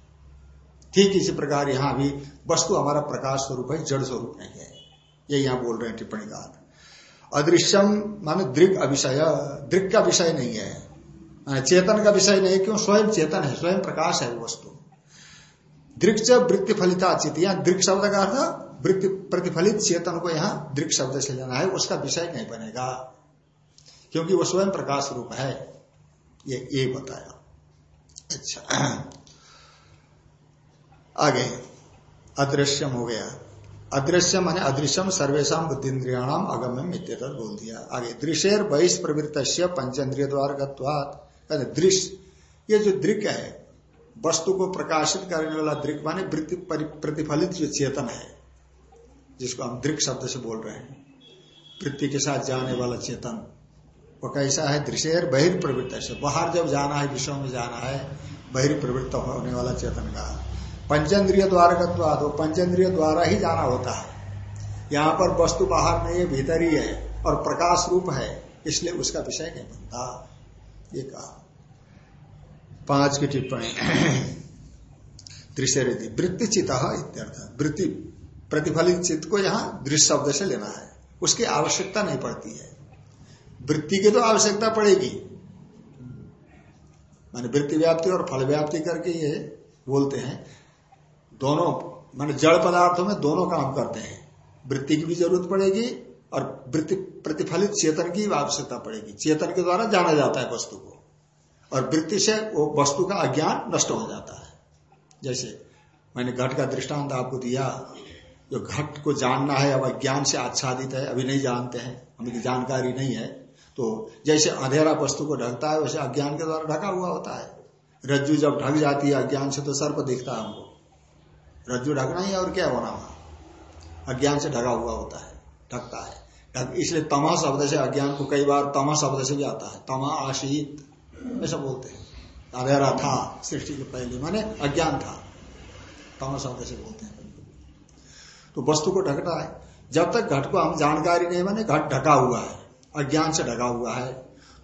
ठीक इसी प्रकार यहाँ भी वस्तु हमारा प्रकाश स्वरूप है, जड़ स्वरूप नहीं है। ये यहाँ बोल रहे हैं टिप्पणी का अदृश्यम माने दृग अभिषय, दृग का विषय नहीं है। चेतन का विषय नहीं, क्यों? स्वयं चेतन है, स्वयं प्रकाश है वस्तु। दृक्ष वृत्ति फलिता चित यहाँ दृक् शब्द का अर्थ, वृत्ति प्रतिफलित चेतन को यहाँ दृक् शब्द से लेना है, उसका विषय नहीं बनेगा। क्योंकि वो स्वयं प्रकाश रूप है। ये ये बताया। अच्छा। आगे। अदृश्यम हो गया। अदृश्य माने अदृश्यम सर्वेशा बुद्धिन्द्रियाणाम अगम्य मित्र बोल दिया। आगे दृश्य बहिष प्रवृत्त पंचेन्द्रिय द्वारा दृश्य ये जो दृक है, वस्तु को प्रकाशित करने वाला दृक माने प्रतिफलित जो चेतन है, जिसको हम दृक शब्द से बोल रहे हैं। वृत्ति के साथ जाने वाला चेतन, वो कैसा है? दृश्य बहिर्प्रवृत्त बाहर जब जाना है, विश्व में जाना है, बहिर्प्रवृत्त होने वाला चेतन का पंचेंद्रिय द्वारा का वो पंचेंद्रिय द्वारा ही जाना होता है। यहाँ पर वस्तु बाहर नहीं है भीतर ही है और प्रकाश रूप है, इसलिए उसका विषय नहीं बनता। ये कहा। पाँच की टिप्पणी। दृश्य रीति वृत्ति चित वृत्ति प्रतिफलित चित्त को यहाँ दृश्य शब्द से लेना है। उसकी आवश्यकता नहीं पड़ती है। वृत्ति की तो आवश्यकता पड़ेगी। माने वृत्ति व्याप्ति और फल व्याप्ति करके ये बोलते हैं। दोनों, माने जड़ पदार्थों में दोनों काम करते हैं। वृत्ति की भी ज़रूरत पड़ेगी और वृत्ति प्रतिफलित चेतन की आवश्यकता पड़ेगी। चेतन के द्वारा जाना जाता है वस्तु को। और वृत्ति से वो वस्तु का अज्ञान नष्ट हो जाता है। जैसे मैंने घट का दृष्टांत आपको दिया, जो घट को जानना है, अब अज्ञान से आच्छादित है, अभी नहीं जानते हैं हमें जानकारी नहीं है तो जैसे अंधेरा वस्तु को ढकता है, वैसे अज्ञान के द्वारा ढका हुआ होता है। रज्जु जब ढक जाती है अज्ञान से तो सर्प दिखता है हमको। रज्जु ढकना ही और क्या होना वहाँ अज्ञान से ढका हुआ होता है, ढकता है। ढक, इसलिए तमा शब्द से अज्ञान को कई बार तमा शब्द से भी आता है। तमा, आशीत ऐसा बोलते हैं। अंधेरा था, सृष्टि के पहले, माने अज्ञान था। तमा शब्द से बोलते हैं। तो वस्तु को ढकता है। जब तक घट को हम जानकारी नहीं, माने घट ढका हुआ है, अज्ञान से ढका हुआ है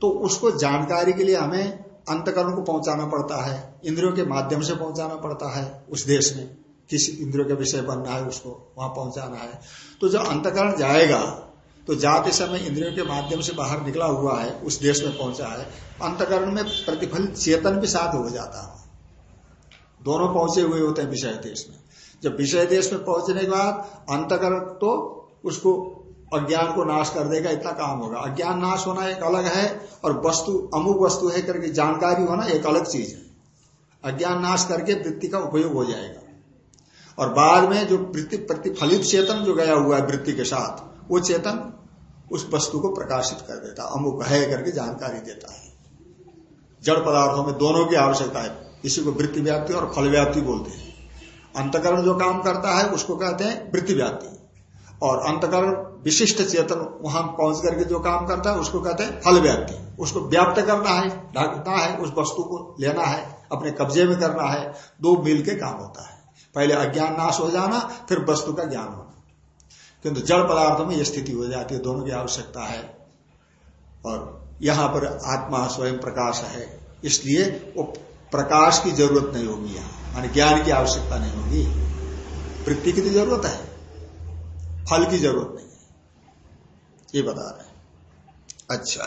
तो उसको जानकारी के लिए हमें अंतकरण को पहुंचाना पड़ता है, इंद्रियों के माध्यम से पहुंचाना पड़ता है, उस देश में। किस इंद्रियों के विषय बनना है, उसको वहाँ पहुंचाना है। तो जब अंतकरण जाएगा तो जाते समय इंद्रियों के माध्यम से बाहर निकला हुआ है, उस देश में पहुँचा है, अंतकरण में प्रतिफलित चेतन भी साथ हो जाता है। दोनों पहुँचे हुए होते हैं विषय देश में। जब विषय देश में पहुँचने के बाद अंतकरण तो उसको अज्ञान को नाश कर देगा, इतना काम होगा। अज्ञान नाश होना एक अलग है, और वस्तु, अमुक वस्तु है करके जानकारी होना एक अलग चीज़ है। अज्ञान नाश करके वृत्ति का उपयोग हो जाएगा। और बाद में जो वृत्ति प्रतिफलित चेतन जो गया हुआ है वृत्ति के साथ, वो चेतन उस वस्तु को प्रकाशित कर देता है, अमुक है करके जानकारी देता है। जड़ पदार्थों में दोनों की आवश्यकता है इसी को वृत्ति व्याप्ति और फल व्याप्ति बोलते हैं। अंतकरण जो काम करता है, उसको कहते हैं वृत्ति व्याप्ति। और अंतकरण विशिष्ट चेतन वहाँ पहुँच करके जो काम करता है, उसको कहते हैं फल व्याप्ति। उसको व्याप्त करना है, ढकना है, उस वस्तु को लेना है, अपने कब्जे में करना है, दो मिल के काम होता है। पहले अज्ञान नाश हो जाना, फिर वस्तु का ज्ञान होना। किंतु जड़ पदार्थों में यह स्थिति हो जाती है, दोनों की आवश्यकता है। और यहाँ पर आत्मा स्वयं प्रकाश है, इसलिए वो प्रकाश की ज़रूरत नहीं होगी यहाँ मान ज्ञान की आवश्यकता नहीं होगी। वृत्ति की तो ज़रूरत है, फल की ज़रूरत नहीं है। ये बता रहे अच्छा।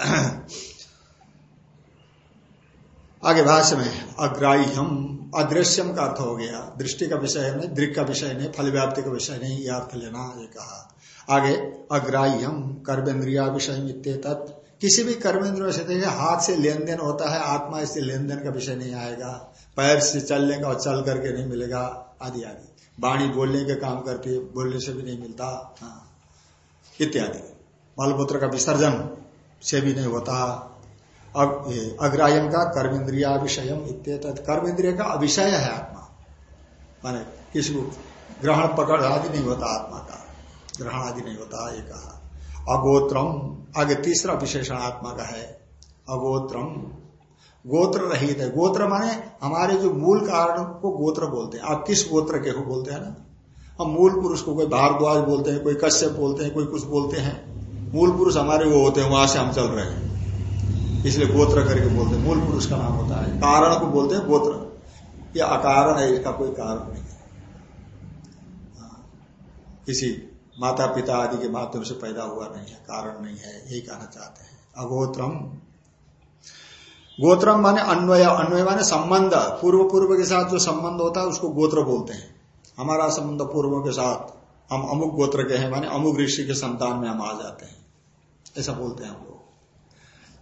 आगे भाष्य में, अग्राह्यम, अदृश्यम का अर्थ हो गया। दृष्टि का विषय नहीं दृक का विषय नहीं फल व्याप्ति का विषय नहीं यह अर्थ लेना ये कहा। आगे, अग्राह्यम कर्मेंद्रिया विषय किसी भी कर्मेंद्रियों से देखिए हाथ से लेन देन होता है, आत्मा इससे लेन देन का विषय नहीं आएगा। पैर से चलने का और चल करके नहीं मिलेगा, आदि आदि। वाणी बोलने के काम करती है बोलने से भी नहीं मिलता हाँ इत्यादि। मलमूत्र का विसर्जन से भी नहीं होता अग्रायम का कर्मेंद्रिया विषय कर्म इंद्रिय का अविषय है आत्मा। माने किसी ग्रहण पकड़ आदि नहीं होता आत्मा का। ग्रहण आदि नहीं होता, ये कहा। अगोत्रम, आगे तीसरा विशेषण आत्मा का है। अगोत्रम। गोत्र रहित है। गोत्र माने हमारे जो मूल कारण को गोत्र बोलते हैं। आप किस गोत्र के हो बोलते हैं ना? हम मूल पुरुष को कोई भारद्वाज बोलते हैं, कोई कश्यप बोलते हैं, कोई कुछ बोलते हैं। मूल पुरुष हमारे वो होते हैं, वहाँ से हम चल रहे हैं। इसलिए गोत्र करके बोलते हैं। मूल पुरुष का नाम होता है। कारण को बोलते हैं गोत्र। यह अकारण है, इसका कोई कारण नहीं है। हाँ। किसी माता पिता आदि के माध्यम से पैदा हुआ नहीं है, कारण नहीं है, यही कहना चाहते हैं। अगोत्रम। गोत्रम माने अन्वय। अन्वय माने संबंध। पूर्व पूर्व के साथ जो संबंध होता है, उसको गोत्र बोलते हैं। हमारा संबंध पूर्व के साथ। हम अमुक गोत्र के हैं, माने अमुक ऋषि के संतान में हम आ जाते हैं। ऐसा बोलते हैं हम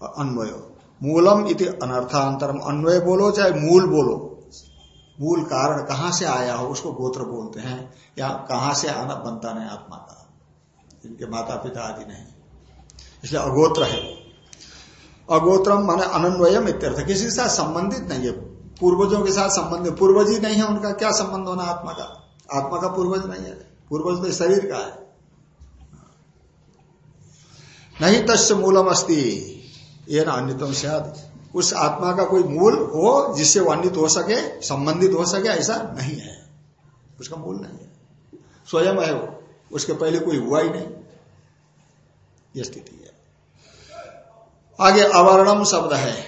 लोग अन्वय। मूलम इति अनर्थांतरम अन्वय बोलो चाहे मूल बोलो। मूल कारण कहाँ से आया हो, उसको गोत्र बोलते हैं। या कहाँ से आना, बनता नहीं आत्मा का। इनके माता पिता आदि नहीं। इसलिए अगोत्र है। अगोत्रम माने अनन्वयम इत्यर्थ। किसी के साथ संबंधित नहीं है। पूर्वजों के साथ संबंधित पूर्वज ही नहीं है उनका। क्या संबंध होना आत्मा का? आत्मा का पूर्वज नहीं है। पूर्वज तो शरीर का है। नहीं तस् मूलम अस्ति ये ना अन्यतम उस आत्मा का कोई मूल हो जिससे वो अन्वित हो सके संबंधित हो सके ऐसा नहीं है। उसका मूल नहीं है। स्वयं है वो। उसके पहले कोई हुआ ही नहीं। ये स्थिति है। आगे अवर्णम शब्द है।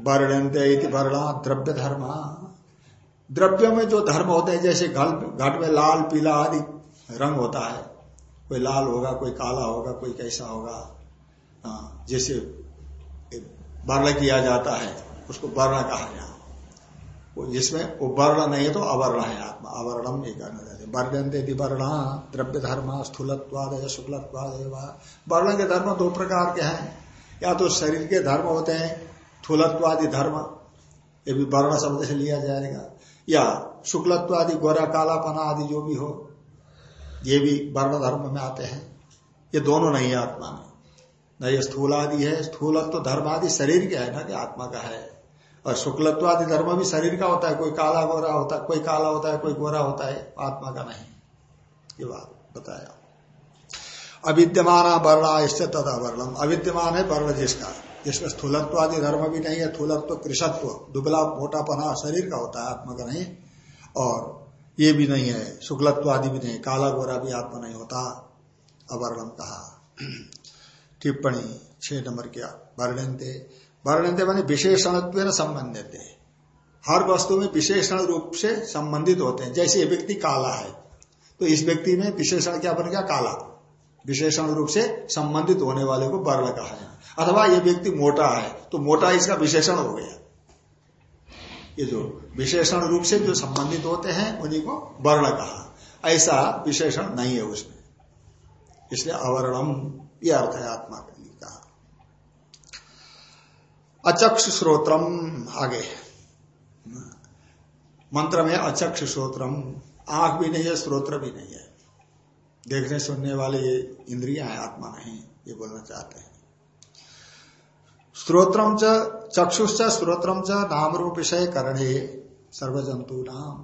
वर्णनते वर्णा द्रव्य धर्म। द्रव्य में जो धर्म होते हैं जैसे घट में लाल पीला आदि रंग होता है कोई लाल होगा कोई काला होगा कोई कैसा होगा हाँ, जैसे वर्ण किया जाता है, उसको वर्ण कहा जाए जिसमें वो वर्ण नहीं है तो अवर्ण है आत्मा, अवर्णम ये कहना चाहते। वर्णनते वर्णा द्रव्य धर्म स्थूलत्वाद शुक्लत्वाद वर्ण के धर्म दो प्रकार के हैं। या तो शरीर के धर्म होते हैं थूलत्वादि धर्म, ये भी वर्ण शब्द से लिया जाएगा। या शुक्लत्वादि गोरा कालापना आदि जो भी हो, ये भी वर्ण धर्म में आते हैं। ये दोनों नहीं है आत्मा में। न ये स्थूल आदि है स्थूलत्व तो धर्म आदि शरीर का है ना कि आत्मा का है। और शुक्लत्वादि धर्म भी शरीर का होता है, कोई काला गोरा होता है कोई काला होता है, कोई गोरा होता है, आत्मा का नहीं। ये बात बताया। अविद्यमान वर्ण इससे तथा वर्णम अविद्यमान है वर्ण जिसका। जिसमें स्थूलत्व आदि धर्म भी नहीं है थूलत्व कृषत्व, दुबला मोटापना शरीर का होता है, आत्मा का नहीं। और ये भी नहीं है शुक्लत्व आदि भी नहीं, काला गोरा भी आत्मा नहीं होता, अवर्णम कहा। टिप्पणी छह नंबर क्या वर्णनते। वर्णनते मानी विशेषणत्व संबंधित हर वस्तु में विशेषण रूप से संबंधित होते हैं। जैसे व्यक्ति काला है तो इस व्यक्ति में विशेषण क्या बन गया? काला। विशेषण रूप से संबंधित होने वाले को वर्ण कहा है अथवा ये व्यक्ति मोटा है तो मोटा इसका विशेषण हो गया। ये जो विशेषण रूप से जो संबंधित होते हैं, उन्हीं को वर्ण कहा। ऐसा विशेषण नहीं है उसमें। इसलिए अवर्णम यह अर्थ है आत्मा के कहा अचक्ष श्रोत्रम आगे। मंत्र में अचक्ष श्रोत्रम आँख भी नहीं है स्त्रोत्र भी नहीं है देखने सुनने वाले ये इंद्रिया है, आत्मा नहीं, ये बोलना चाहते हैं। स्त्रोत्रम च चक्षुष स्त्रोत्रम च नाम रूप विषय करणे, सर्वजंतु नाम।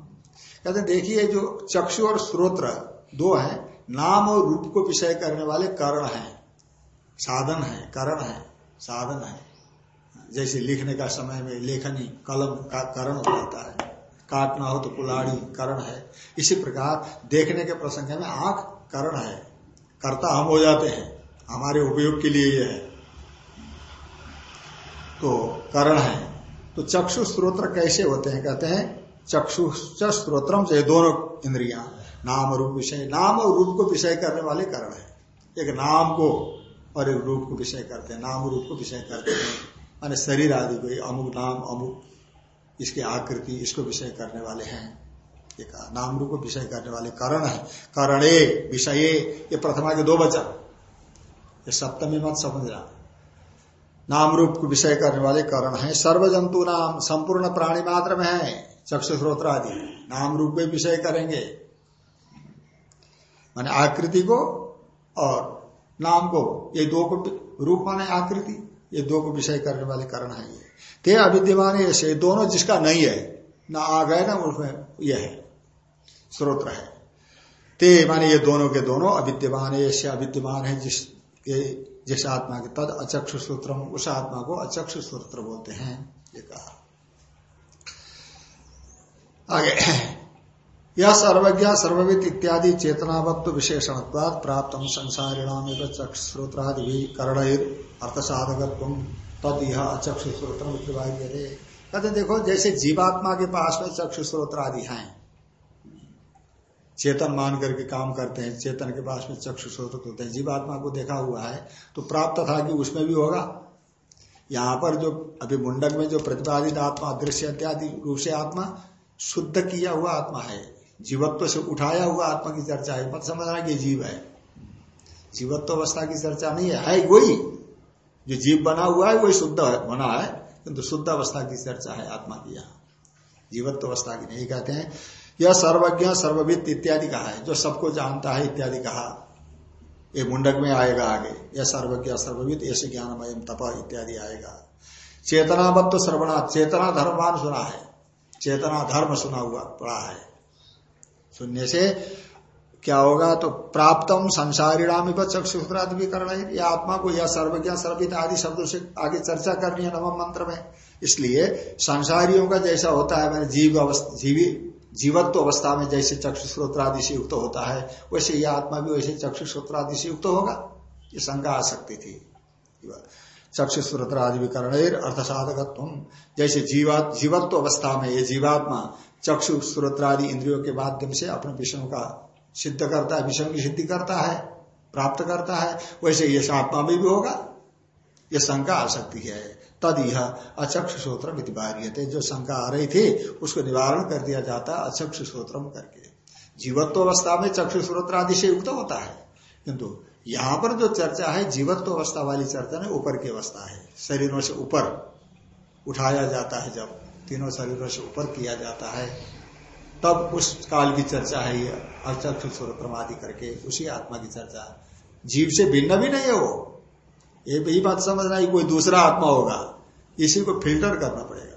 कहते देखिए, जो चक्षु और स्त्रोत्र दो है, नाम और रूप को विषय करने वाले कर्ण हैं। साधन है, करण है, साधन है। जैसे लिखने का समय में लेखनी, कलम का करण हो। जाता है काटना हो तो कुलाड़ी करण है। इसी प्रकार देखने के प्रसंग में आँख कारण है। कर्ता हम हो जाते हैं। हमारे उपयोग के लिए ये है। तो करण है। तो चक्षु स्त्रोत्र कैसे होते हैं? कहते हैं, चक्षु स्त्रोत्रम से दोनों इंद्रिया। नाम रूप विषय, नाम और रूप को विषय करने वाले करण है। एक नाम को और एक रूप को विषय करते हैं, नाम रूप को विषय करते हैं। माने शरीर आदि को अमुक नाम, अमुक इसकी आकृति, इसको विषय करने वाले हैं। ये कहा, नाम रूप को विषय करने वाले करण है। करणे, विषय, ये प्रथमा के दो वचन। ये सप्तमी मत समझना। नाम रूप को विषय करने वाले करण है। सर्व जंतु नाम, संपूर्ण प्राणी मात्र में है, चक्षु स्रोत्र आदि। नाम रूप में विषय करेंगे। माने आकृति को और नाम को, ये दो को रूप माने आकृति, ये दो को विषय करने वाले करण है ये। ते अविद्यमान ऐसे दोनों जिसका नहीं है, ना आ गए ना उसमें यह है स्रोत्र है। ते माने ये दोनों के दोनों अविद्यमान ऐसे अविद्यमान है जिस जिसके जिस आत्मा के तद अचक्ष सूत्र उस आत्मा को अचक्ष सूत्र बोलते हैं, ये कहा। आगे। यह सर्वज्ञ, सर्वविद इत्यादि चेतनावत्व विशेषण प्राप्त संसारिणाम चक्षुश्रोत्रादि भी कर्ण अर्थ साधक तद यह अचक्षु कहते, देखो, जैसे जीवात्मा के पास में चक्षु आदि हैं, चेतन मान करके काम करते हैं, चेतन के पास में चक्षु स्रोत्र होते हैं, जीवात्मा को देखा हुआ है तो प्राप्त था कि उसमें भी होगा। यहाँ पर जो अभी मुंडक में जो प्रतिपादित आत्मा, दृश्य इत्यादि रूप से आत्मा, शुद्ध किया हुआ आत्मा है। जीवत्व से उठाया हुआ आत्मा की चर्चा है, मत समझना कि जीव है। जीवत्व अवस्था की चर्चा नहीं है है वही जो जीव बना हुआ है, वही शुद्ध बना है, किंतु शुद्ध अवस्था की चर्चा है आत्मा की यहाँ। जीवत्व अवस्था की नहीं कहते हैं। यह सर्वज्ञ, सर्वविद इत्यादि कहा है। जो सबको जानता है, इत्यादि कहा। ये मुंडक में आएगा आगे। यह सर्वज्ञ, सर्वविद, ऐसे ज्ञानमय तप इत्यादि आएगा। चेतनाबद्ध श्रवणा चेतना धर्मवान सुना है। चेतना धर्म सुना हुआ पड़ा है। सुनने से क्या होगा? तो प्राप्तम संसारिणाम चक्षुत्रादि भी करना है। ये आत्मा को यह सर्वज्ञ सर्वित आदि शब्दों से आगे चर्चा करनी है नवम मंत्र में। इसलिए संसारियों का जैसा होता है, मैंने जीव अवस्था, जीवी, जीवत्व तो अवस्था में जैसे चक्षुश्रोत्रादि से युक्त होता है, वैसे यह आत्मा भी वैसे चक्षुश्रोत्रादि से युक्त होगा। ये शंका आ सकती थी। चक्षुश्रोत्रादि विकरण अर्थ साधकत्व जैसे जीवा, जीवत्व तो अवस्था में ये जीवात्मा चक्षु श्रोत्रादि इंद्रियों के माध्यम से अपने विषयों का सिद्ध करता है, विषयों की सिद्धि करता है, प्राप्त करता है। वैसे ये आत्मा में भी होगा, ये शंका आ सकती है। तद यह अचक्ष श्रोत्र थे जो शंका आ रही थी, उसको निवारण कर दिया जाता है अचक्ष श्रोत्र करके। जीवत्व अवस्था में चक्षु स्रोत्र आदि से युक्त होता है। किंतु यहाँ पर जो चर्चा है, जीवत्व अवस्था वाली चर्चा ने ऊपर की अवस्था है। शरीरों से ऊपर उठाया जाता है जब तीनों शरीरों से ऊपर किया जाता है। तब उस काल की चर्चा है ये अचक्षु स्वर आदि करके, उसी आत्मा की चर्चा। जीव से भिन्न भी नहीं है वो। ये भी बात समझना है कोई दूसरा आत्मा होगा। इसी को फ़िल्टर करना पड़ेगा।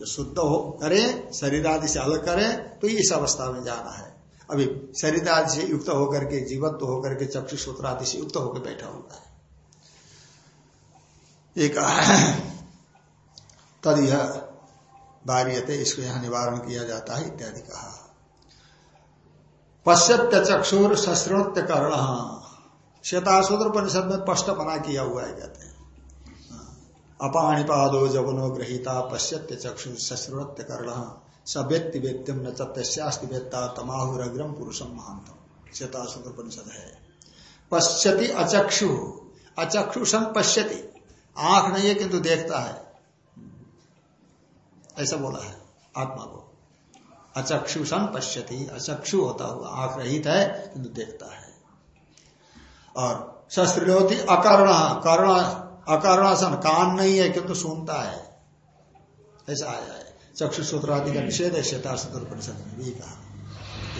जो शुद्ध हो, करे शरीर आदि से अलग करे तो इस अवस्था में जाना है। अभी शरीर आदि से युक्त होकर के जीवत्व होकर के, चक्षु सूत्र आदि से युक्त होकर बैठा हुआ है। एक तद यह बारियते इसको यहाँ निवारण किया जाता है, इत्यादि कहा। पश्चित्य चक्षुर सश्रोत्य कर्ण। श्वेताशोत्र परिषद में स्पष्ट बना किया हुआ है, कहते हैं। अपाणिपादो जवनो ग्रहिता पश्चित्य चक्षु सश्रोत्य कर्ण। सभ्यति वेत्यम न चत्यास्ति वेत्ता तमाहुरग्रम पुरुषम महांतम श्वेताशोत्र परिषद है। पश्यति अचक्षु। अचक्षुषम पश्यति। आँख नहीं है, किंतु देखता है। ऐसा बोला है, आत्मा को। अचक्षु अचक्षुषण पश्यति, अचक्षु होता हुआ, आँख रहित है, किंतु देखता है। और सस्त्रोति अकर्ण, कर्ण, अकर्णासन, कान नहीं है, किंतु सुनता है। ऐसा आया है। चक्षु सूत्र आदि का निषेध है श्वेता सूत्र परिषद में भी कहा।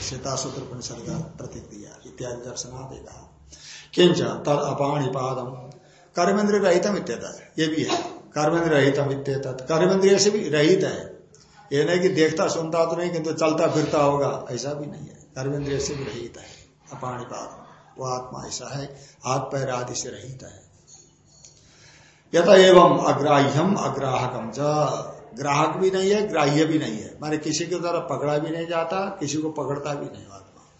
श्वेता सूत्र परिषद का प्रतीक दिया इत्यादि दर्शनादि कहा। किंच तद अपाणी पादम कर्मेंद्र रहितम इत्यादि ये भी है। कर्मेंद्र रहित अमित्यत कर्मेंद्रिय से भी रहित है। ये नहीं कि देखता, सुनता तो नहीं, किंतु चलता, फिरता होगा, ऐसा भी नहीं है। कर्मेंद्रिय से भी रहित है। अपाणिपात वो आत्मा ऐसा है, हाथ पैर आदि से रहित है। यथा एवं अग्राह्यम अग्राहकम च। ग्राहक भी नहीं है, ग्राह्य भी नहीं है। माने किसी के द्वारा पकड़ा भी नहीं जाता, किसी को पकड़ता भी नहीं आत्मा।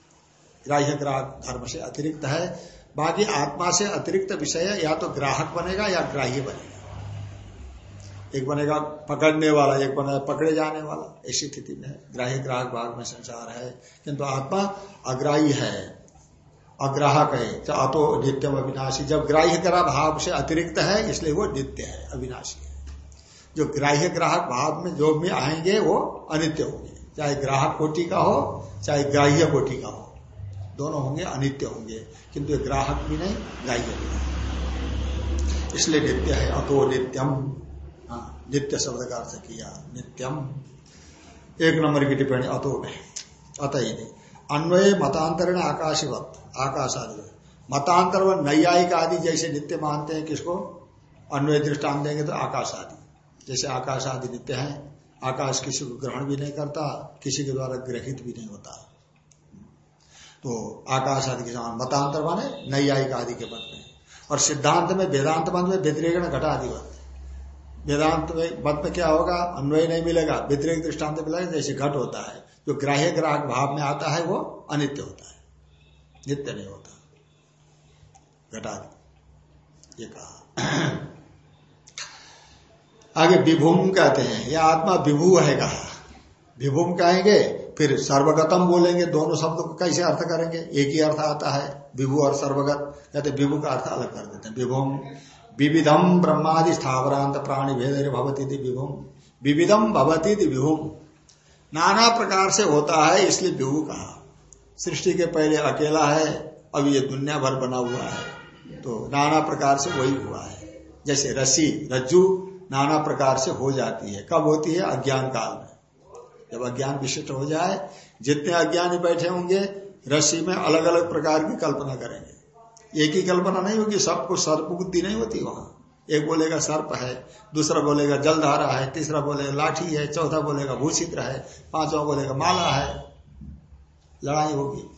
ग्राह्य ग्राहक धर्म से अतिरिक्त है। बाकी आत्मा से अतिरिक्त विषय या तो ग्राहक बनेगा या ग्राह्य बनेगा। एक बनेगा पकड़ने वाला, एक बनेगा पकड़े जाने वाला। ऐसी स्थिति में ग्राही ग्राहक भाग में संसार है, किंतु आत्मा अग्राही है। अग्राहक है अतो नित्यम अविनाशी। जब ग्राह्य ग्राह भाव से अतिरिक्त है, इसलिए वो नित्य है, अविनाशी है। जो ग्राह्य ग्राहक भाव में जो भी आएँगे, वो अनित्य होंगे। चाहे ग्राहक कोटि का हो, चाहे ग्राह्य कोटि का हो, दोनों होंगे, अनित्य होंगे। किंतु ग्राहक भी नहीं, ग्राह्य भी नहीं। इसलिए नित्य है, अतो नित्यम। नित्य शब्द का अर्थ किया, नित्यम। एक नंबर की टिप्पणी, अतो में। अत ही नहीं। अन्वय मतांतरण आकाशवत आकाश आदि मतांतर व नैयायिक आदि जैसे नित्य मानते हैं किसको? अन्वय दृष्टान देंगे तो आकाश आदि जैसे आकाश आदि नित्य है, आकाश किसी को ग्रहण भी नहीं करता, किसी के द्वारा ग्रहित भी नहीं होता। तो आकाश आदि के समान मतांतर माने, नैयायिक आदि के मत में और सिद्धांत में, वेदांत मत में व्यतिरेकण घटा आदि वेदांत में मत में क्या होगा? अन्वय नहीं मिलेगा। व्यतिरेक दृष्टांत मिलेगा जैसे घट होता है। जो ग्राह्य ग्राहक भाव में आता है, वो अनित्य होता है। नित्य नहीं होता। घटा ये कहा। आगे विभूम कहते हैं। यह आत्मा विभू है कहा। विभूम कहेंगे, फिर सर्वगतम बोलेंगे। दोनों शब्द को कैसे अर्थ करेंगे? एक ही अर्थ आता है, विभू और सर्वगत। कहते विभू का अर्थ अलग कर देते हैं। विभूम विविधम ब्रह्मादि स्थावरांत प्राणी भेद भवती विभूम विविधम भवती विभूम नाना प्रकार से होता है, इसलिए विभू कहा। सृष्टि के पहले अकेला है अब ये दुनिया भर बना हुआ है। तो नाना प्रकार से वही हुआ है। जैसे रसी रज्जु नाना प्रकार से हो जाती है। कब होती है? अज्ञान काल में। जब अज्ञान विशिष्ट हो जाए, जितने अज्ञानी बैठे होंगे, रस्सी में अलग अलग प्रकार की कल्पना करेंगे। एक ही कल्पना नहीं होगी, सबको सर्प बुद्धि नहीं होती वहाँ। एक बोलेगा सर्प है, दूसरा बोलेगा जलधारा है, तीसरा बोलेगा लाठी है, चौथा बोलेगा भूषित्र है, पांचवा बोलेगा माला है। लड़ाई होगी।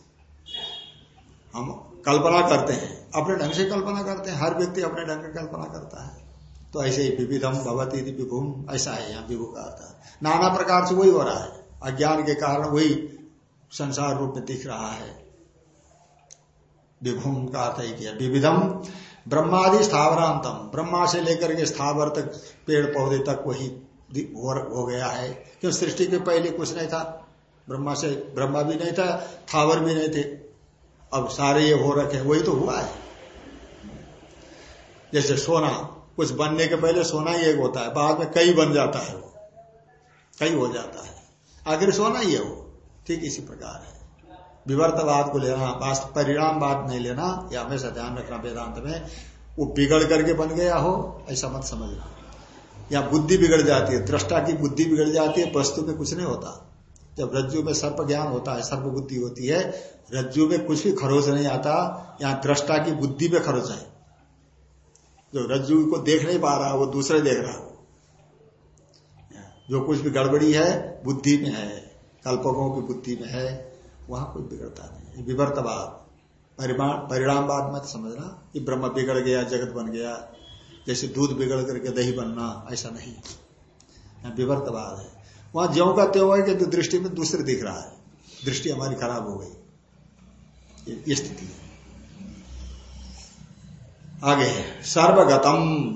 हम कल्पना करते हैं, अपने ढंग से कल्पना करते हैं, हर व्यक्ति अपने ढंग से कल्पना करता है। तो ऐसे ही विविधम भगवती विभूम ऐसा है यहाँ विभू का अर्थ। नाना प्रकार से वही हो रहा है, अज्ञान के कारण वही संसार रूप में दिख रहा है। विभूम का अर्थ ही किया विविधम ब्रह्मादि स्थावरांतम ब्रह्मा से लेकर के स्थावर तक, पेड़ पौधे तक वही हो गया है। क्यों? सृष्टि के पहले कुछ नहीं था। ब्रह्मा से, ब्रह्मा भी नहीं था, थावर भी नहीं थे। अब सारे ये हो रखे वही तो हुआ है। जैसे सोना, कुछ बनने के पहले सोना ही एक होता है। बाद में कई बन जाता है वो। कई हो जाता है। आखिर सोना ही है वो। ठीक इसी प्रकार है। विवर्तवाद को लेना परिणाम बात नहीं लेना या हमेशा ध्यान रखना वेदांत में, वो बिगड़ करके बन गया हो, ऐसा मत समझना। या बुद्धि बिगड़ जाती है, दृष्टा की बुद्धि बिगड़ जाती है, वस्तु में कुछ नहीं होता। जब रज्जु में सर्प ज्ञान होता है सर्प बुद्धि होती है, रज्जु में कुछ भी खरोच नहीं आता यहाँ दृष्टा की बुद्धि में खरोच है। जो रज्जु को देख नहीं पा रहा, वो दूसरे देख रहा जो कुछ भी गड़बड़ी है, बुद्धि में है, कल्पकों की बुद्धि में है वहाँ कोई बिगड़ता नहीं विवर्तवाद। परिणामवाद मत समझना कि ब्रह्म बिगड़ गया, जगत बन गया, जैसे दूध बिगड़ करके दही बनना, ऐसा नहीं। विवर्तवाद है। वहाँ ज्यो का त्यो है कि दृष्टि में दूसरे दिख रहा है। दृष्टि हमारी खराब हो गई। ये स्थिति है। आगे सर्वगतम।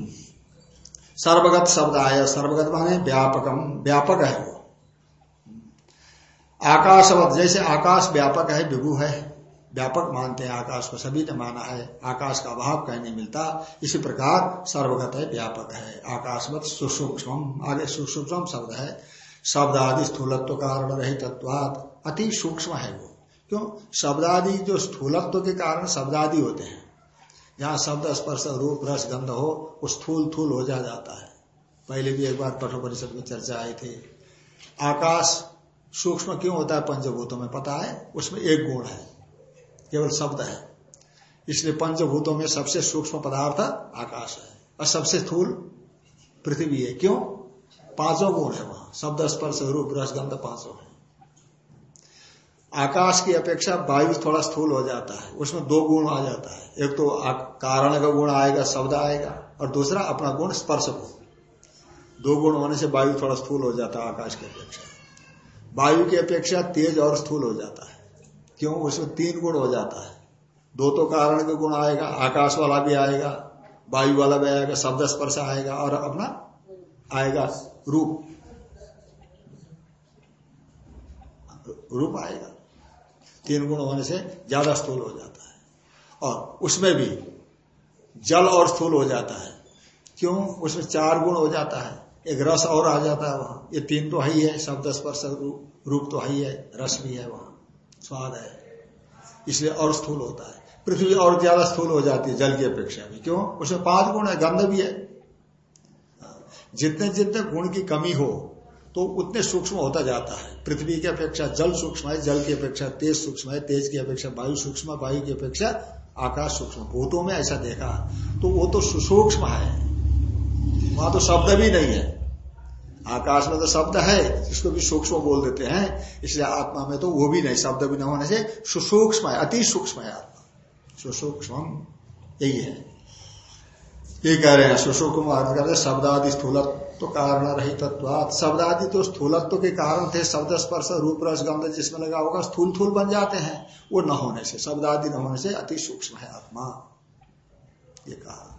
सर्वगत शब्द आया। सर्वगत माने व्यापकम। व्यापक है वो। आकाशवत जैसे आकाश व्यापक है विभु है, व्यापक मानते हैं आकाश को, सभी ने माना है, आकाश का अभाव कहीं नहीं मिलता। इसी प्रकार सर्वगत है, व्यापक है। आकाशवत सुसूक्ष्म, आगे सुसूक्ष्म शब्द है। शब्द आदि स्थूलत्व कारण रही तत्वात अति सूक्ष्म है वो। क्यों? शब्द आदि जो स्थूलत्व के कारण शब्द आदि होते हैं। जहाँ शब्द स्पर्श, रूप, रस, गंध हो, वो स्थूल थूल हो जा जाता है। पहले भी एक बार कठोपनिषद में चर्चा आई थी। आकाश सूक्ष्म क्यों होता है पंचभूतों में? पता है? उसमें एक गुण है, केवल शब्द है। इसलिए पंचभूतों में सबसे सूक्ष्म पदार्थ आकाश है। और सबसे स्थूल पृथ्वी है। क्यों? पाँचों गुण है वहाँ। शब्द, स्पर्श, रूप रसगंध पाँचों है। आकाश की अपेक्षा वायु थोड़ा स्थूल हो जाता है। उसमें दो गुण आ जाता है। एक तो कारण का गुण आएगा, शब्द आएगा, और दूसरा अपना गुण, स्पर्श गुण। दो गुण होने से वायु थोड़ा स्थूल हो जाता है आकाश की अपेक्षा। वायु की अपेक्षा तेज और स्थूल हो जाता है। क्यों? उसमें तीन गुण हो जाता है। दो तो कारण के गुण आएगा, आकाश वाला भी आएगा, वायु वाला भी आएगा, शब्द स्पर्श आएगा और अपना आएगा, रूप। रूप आएगा। तीन गुण होने से ज़्यादा स्थूल हो जाता है। और उसमें भी जल और स्थूल हो जाता है। क्यों? उसमें चार गुण हो जाता है। एक रस और आ जाता है वहाँ। ये तीन तो है ही है, शब्द स्पर्श रूप तो है ही है, रस भी है वहाँ। स्वाद है। इसलिए और स्थूल होता है। पृथ्वी और ज़्यादा स्थूल हो जाती है जल की अपेक्षा में। क्यों? उसमें पाँच गुण है, गंध भी है। जितने जितने गुण की कमी हो तो उतने सूक्ष्म होता जाता है। पृथ्वी की अपेक्षा जल सूक्ष्म है, जल की अपेक्षा तेज सूक्ष्म है, तेज की अपेक्षा वायु सूक्ष्म, वायु की अपेक्षा आकाश सूक्ष्म। भूतों में ऐसा देखा तो वो तो सुसूक्ष्म है। वहाँ तो शब्द भी नहीं है। आकाश में तो शब्द है, जिसको भी सूक्ष्म बोल देते हैं, इसलिए आत्मा में तो वो भी नहीं, शब्द भी न होने से सुसूक्ष्म है, अति सूक्ष्म है आत्मा। सुसूक्ष्म यही है। ये कह रहे हैं, सुसूक्ष्म अर्थ करते शब्द आदि स्थूलत्व तो कारण रही तत्व शब्द आदि तो स्थूलत्व के कारण थे, शब्द स्पर्श, रूप रस, गंध जिसमें लगा होगा, स्थूल थूल बन जाते हैं, वो न होने से शब्द आदि न होने से अति सूक्ष्म है आत्मा। ये कहा।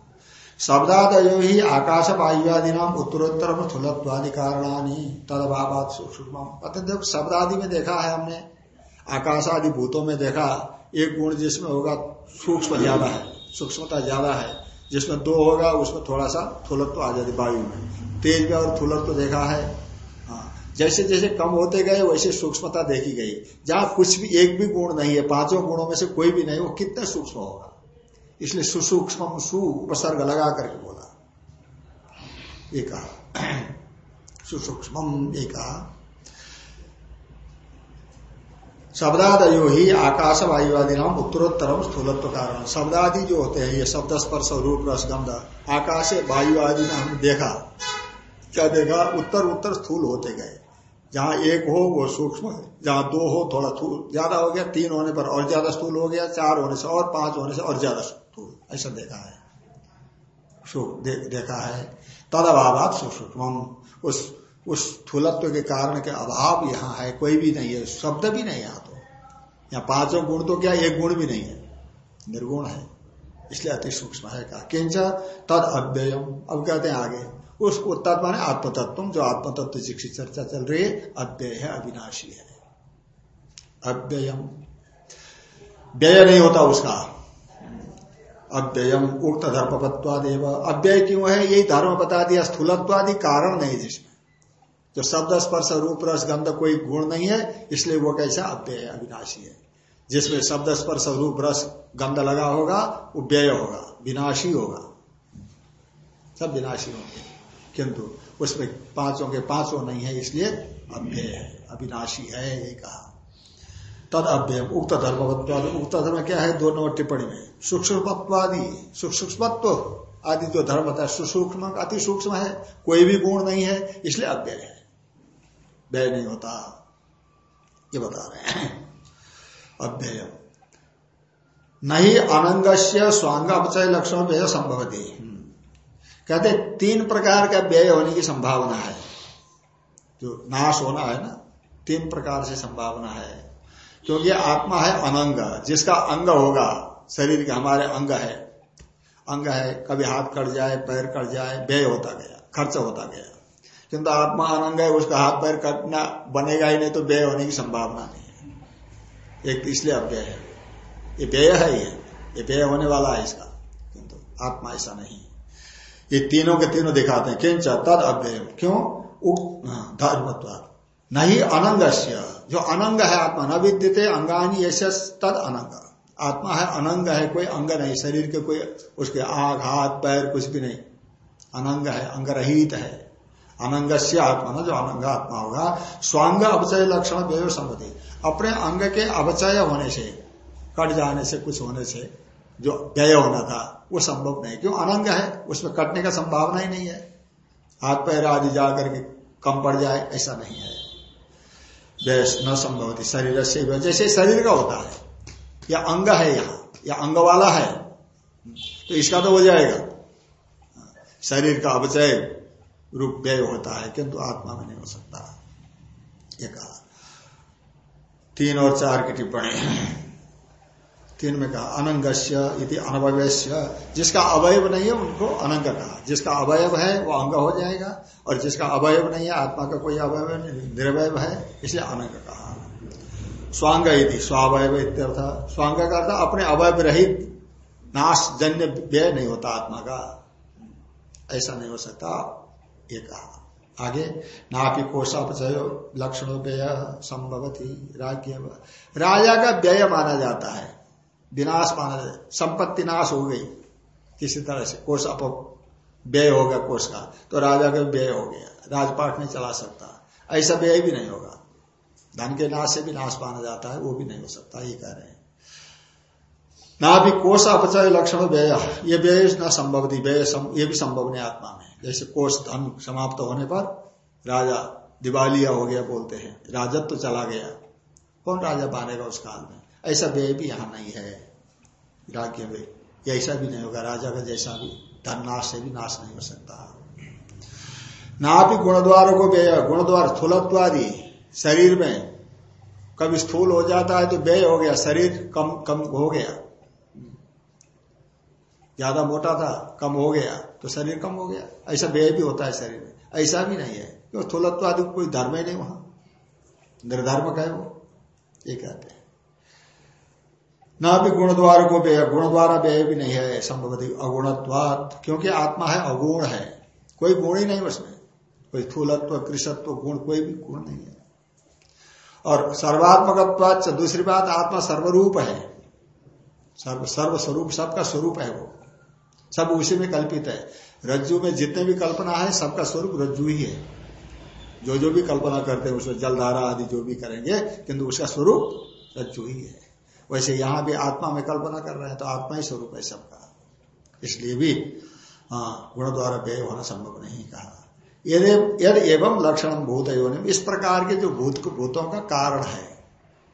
शब्दादयो ही आकाश वायुआदि नाम उत्तरोत्तर स्थूलत्वादि कारणानी तदभावात सूक्ष्म अत्यंत शब्द आदि में देखा है हमने आकाश आदि भूतों में देखा, एक गुण जिसमें होगा सूक्ष्म ज़्यादा है, सूक्ष्मता ज़्यादा है, जिसमें दो होगा, उसमें थोड़ा सा थुलत्व आ जाती वायु में। तेज में और थुलत्व देखा है हाँ जैसे जैसे कम होते गए, वैसे सूक्ष्मता देखी गई। जहाँ कुछ भी, एक भी गुण नहीं है, पाँचों गुणों में से कोई भी नहीं वो कितना सूक्ष्म होगा। इसलिए सुसूक्ष्म सु उपसर्ग लगा करके बोला। कहा सुसूक्ष्म एक शब्दादयो ही आकाश वायु आदि नाम उत्तरोत्तरम स्थूलत्व कारण शब्दादि जो होते हैं, ये शब्द स्पर्श, रूप, रस, गंध, आकाश वायु आदि में हमने देखा। क्या देखा? उत्तर उत्तर स्थूल होते गए। जहाँ एक हो, वो सूक्ष्म है। जहाँ दो हो, थोड़ा ज़्यादा हो गया, तीन होने पर और ज़्यादा स्थूल हो गया, चार होने से और पाँच होने से और ज़्यादा ऐसा देखा है। दे, देखा है। तद अभाव सूक्ष्म उस उस स्थूलत्व के कारण के अभाव यहाँ है कोई भी नहीं है। शब्द भी नहीं यहाँ तो। यहाँ पाँचों गुण तो क्या एक गुण भी नहीं है। निर्गुण है। इसलिए अति सूक्ष्म है कहा। किंच तद अव्ययम। अब कहते हैं आगे। उस तत्व माने आत्मतत्व जो आत्मतत्व की चर्चा चल रही है अव्यय है अविनाशी है। अव्ययम। व्यय नहीं होता उसका। अव्ययम उक्त धर्मपत्वादेव अव्यय क्यों है? यही धर्म बता दिया स्थूलत्वादि कारण नहीं जिसमें जो शब्द, स्पर्श, रूप, रस, गंध कोई गुण नहीं है, इसलिए वो कैसा अव्यय अविनाशी है। जिसमें शब्द, स्पर्श, रूप, रस, गंध लगा होगा, वो व्यय होगा, विनाशी होगा। सब विनाशी होंगे। किंतु उसमें पाँचों के पाँचों नहीं है, इसलिए अव्यय है, अविनाशी है ये कहा। तद अव्यय, उक्त धर्म उक्त धर्म क्या है? दो नंबर टिप्पणी में। सूक्ष्मत्वादि, सूक्ष्मत्व आदि जो धर्म होता है सुसूक्ष्म, अति सूक्ष्म है, कोई भी गुण नहीं है, इसलिए अव्यय है। व्यय नहीं होता। ये बता रहे हैं। अव्यय। नहीं अनंग से स्वांग अपचय लक्षण व्यय संभवती। कहते तीन प्रकार का व्यय होने की संभावना है। जो नाश होना है ना, तीन प्रकार से संभावना है। क्योंकि आत्मा है अनंग जिसका अंग होगा शरीर के हमारे अंग है। अंग है कभी हाथ कट जाए पैर कट जाए व्यय होता गया खर्च होता गया। किंतु आत्मा अनंग है उसका हाथ पैर कटना बनेगा ही नहीं तो व्यय होने की संभावना नहीं है। एक इसलिए अव्यय है। ये व्यय है ये ये व्यय होने वाला है इसका। किंतु आत्मा ऐसा नहीं ये तीनों के तीनों दिखाते हैं। किंच तद अव्यय क्यों? हाँ, धर्मत्व नहीं अनंग जो अनंग है आत्मा, न विद्यते, अंगानी ऐसे तद अनंग। आत्मा है अनंग है, कोई अंग नहीं, शरीर के कोई, उसके आग, हाथ, पैर, कुछ भी नहीं। अनंग है अंग रहित है। अनंग से आत्मा, ना जो अनंग आत्मा होगा, स्वांग अवचय लक्षण व्यय संबंधी। अपने अंग के अवचय होने से, कट जाने से, कुछ होने से, जो व्यय होना था, वो संभव नहीं। क्यों? अनंग है, उसमें कटने का संभावना ही नहीं है। हाथ, पैर आदि जाकर के कम पड़ जाए, ऐसा नहीं है। व्यय न संभव शरीर से जैसे शरीर का होता है, या अंग है यहाँ, या अंग वाला है तो इसका तो हो जाएगा। शरीर का अवचय रूप व्यय होता है, किंतु आत्मा में नहीं हो सकता। ये कहा। तीन और चार की टिप्पणी। तीन में कहा, अनंगस्य इति अनवयस्य। जिसका अवयव नहीं है, उनको अनंग कहा। जिसका अवयव है, वो अंग हो जाएगा। और जिसका अवयव नहीं है, आत्मा का कोई अवयव निर्वय है, इसलिए अनंग कहा। स्वांग यदि इत्यर्थ। स्वांग का अर्थ अपने अवयव रहित नाश जन्य व्यय नहीं होता आत्मा का। ऐसा नहीं हो सकता, ये कहा। आगे ना नापी कोषापचय लक्षण व्यय संभवती राज्य राजा का व्यय माना जाता है। विनाश माना जाता संपत्ति नाश हो गई, किसी तरह से कोष अप व्यय होगा कोष का। तो राजा का व्यय हो गया। राजपाट नहीं चला सकता। ऐसा व्यय भी नहीं होगा। धन के नाश से भी नाश माना जाता है, वो भी नहीं हो सकता, ये कह रहे हैं। ना भी कोष अपचय लक्षण व्यय। ये व्यय न संभव थी व्यय ये भी संभव नहीं आत्मा में। जैसे कोष धन समाप्त होने पर राजा दिवालिया हो गया बोलते हैं। राजत्व तो चला गया। कौन राजा बनेगा उस काल में? ऐसा व्यय भी यहाँ नहीं है। राज्य में ऐसा भी नहीं होगा। राजा का जैसा भी धन नाश से भी नाश नहीं हो सकता। ना भी गुण गुणद्वार को व्यय, गुणद्वार स्थूलत्वादि शरीर में कभी स्थूल हो जाता है तो व्यय हो गया, शरीर कम कम हो गया। ज़्यादा मोटा था, कम हो गया तो शरीर कम हो गया। ऐसा व्यय भी होता है शरीर में। ऐसा भी नहीं है। क्यों? स्थूलत्वादि कोई धर्म ही नहीं वहाँ। निर्धर्म का है वो, ये कहते हैं। ना भी गुण द्वार को व्यय गुण द्वारा व्यय भी नहीं है, संभवती अगुणत्वात, क्योंकि आत्मा है, अगुण है। कोई गुण ही नहीं उसमें। कोई थूलत्व कृषत्व, गुण, कोई भी गुण नहीं है। और सर्वात्मक दूसरी बात, आत्मा सर्वरूप है। सर्व सर्व स्वरूप सबका स्वरूप है वो। सब उसी में कल्पित है। रज्जु में जितने भी कल्पना है, सबका स्वरूप रज्जु ही है। जो जो भी कल्पना करते हैं, उसमें जलधारा आदि जो भी करेंगे, किंतु उसका स्वरूप रज्जु ही है। वैसे यहाँ भी आत्मा में कल्पना कर रहे हैं तो आत्मा ही स्वरूप है सबका। इसलिए भी गुण द्वारा व्यय होना संभव नहीं कहा। यदि एवं लक्षण भूत योनिम इस प्रकार के जो भूत भूतों का कारण है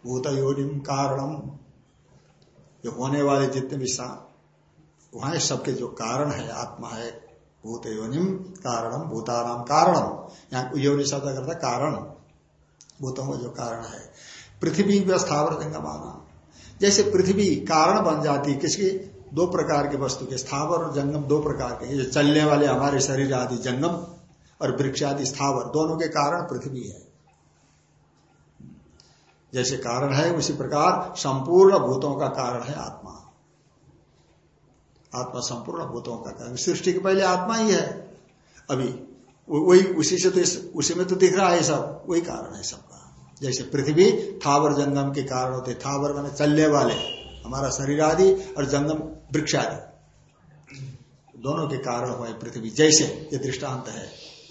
भूत योनिम कारणम जो होने वाले जितने भी वहाँ सबके जो कारण है, आत्मा है भूत योनिम कारणम भूतानाम कारणम यहाँ योनि शब्द करता कारण, भूतों का जो कारण है। पृथ्वी व्यवस्थावर माना जैसे पृथ्वी कारण बन जाती है किसकी? दो प्रकार के वस्तु के, स्थावर और जंगम दो प्रकार के। जो चलने वाले हमारे शरीर आदि जंगम और वृक्ष आदि स्थावर, दोनों के कारण पृथ्वी है। जैसे कारण है, उसी प्रकार संपूर्ण भूतों का कारण है आत्मा। आत्मा संपूर्ण भूतों का कारण। सृष्टि के पहले आत्मा ही है। अभी वही, उसी से तो इस, उसी में तो दिख रहा है सब, वही कारण है सबका जैसे पृथ्वी थावर जंगम के कारण होते, थावर मैंने चलने वाले, हमारा शरीर आदि और जंगम वृक्ष आदि। दोनों के कारण हुए पृथ्वी। जैसे ये दृष्टांत है,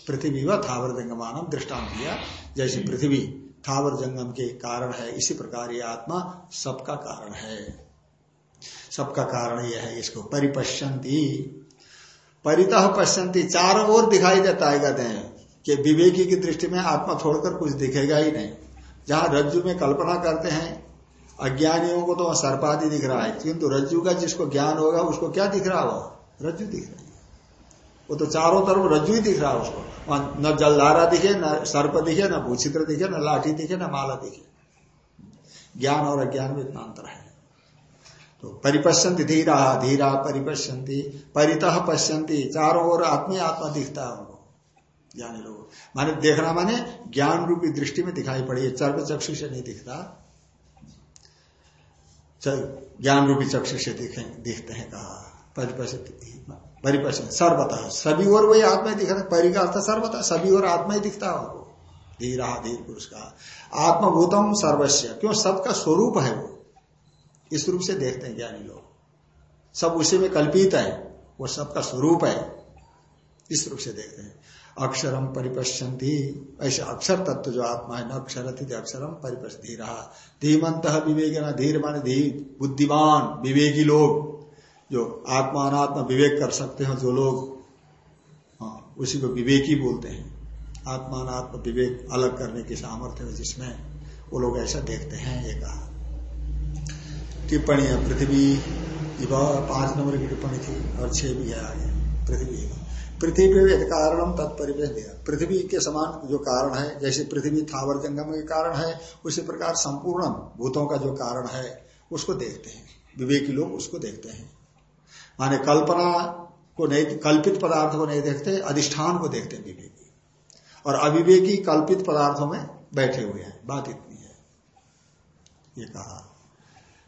पृथ्वी व थावर जंगमानम दृष्टांत दिया, जैसे पृथ्वी थावर जंगम के कारण है, इसी प्रकार ये आत्मा सबका कारण है। सबका कारण यह है इसको परिपश्यंती। परितः पश्यंती, चारों ओर दिखाई देता है कहते हैं कि विवेकी की दृष्टि में आत्मा छोड़कर कुछ दिखेगा ही नहीं। जहाँ रज्जु में कल्पना करते हैं, अज्ञानियों को तो सर्पादि दिख रहा है। किंतु रज्जु का जिसको ज्ञान होगा, उसको क्या दिख रहा होगा? रज्जु दिख रहा है। वो तो चारों तरफ़ रज्जु ही दिख रहा है उसको। न जलधारा दिखे, न सर्प दिखे, न भूचित्र दिखे, न लाठी दिखे, न माला दिखे। ज्ञान और अज्ञान में इतना अंतर है। तो परिपश्यंती धीरा धीरा परिपश्यंती परितः पश्यंती चारों ओर आत्मी आत्मा दिखता है ज्ञानी लोग माने देखना माने ज्ञान रूपी दृष्टि में दिखाई पड़ी चर्म चक्षु से नहीं दिखता। ज्ञान रूपी चक्षु से दिखते हैं कहा। परिपश्यंती सर्वतः। सभी और वही आत्मा ही दिख रहा परि का अर्थ सर्वतः। सभी और आत्मा ही दिखता है उनको। धीरा, धीर पुरुष का। आत्मभूतम सर्वस्व क्यों? सबका स्वरूप है वो। इस रूप से देखते हैं ज्ञानी लोग। सब उसी में कल्पित है। वो सबका स्वरूप है। इस रूप से देखते हैं। अक्षरम परिपश्यंती ऐसे अक्षर तत्व जो आत्मा है, न अक्षर अक्षरम परिपश्य धीरा धीमंत विवेक न धीर माने धीर बुद्धिमान विवेकी लोग जो आत्मा अनात्मा विवेक कर सकते हैं, जो लोग हाँ उसी को विवेकी बोलते हैं। आत्मा अनात्मा विवेक अलग करने की सामर्थ्य है, जिसमें वो लोग ऐसा देखते हैं, ये कहा। टिप्पणी पृथ्वी पाँच नंबर की टिप्पणी थी, और छह भी है आगे। पृथ्वी पृथ्वी कारणम तत्परिवेश दिया पृथ्वी के समान जो कारण है, जैसे पृथ्वी थावर जंगम के कारण है, उसी प्रकार संपूर्ण भूतों का जो कारण है, उसको देखते हैं। विवेकी लोग उसको देखते हैं। माने कल्पना को नहीं, कल्पित पदार्थ को नहीं देखते, अधिष्ठान को देखते हैं विवेकी। और अविवेकी कल्पित पदार्थों में बैठे हुए हैं, बात इतनी है। ये कहा।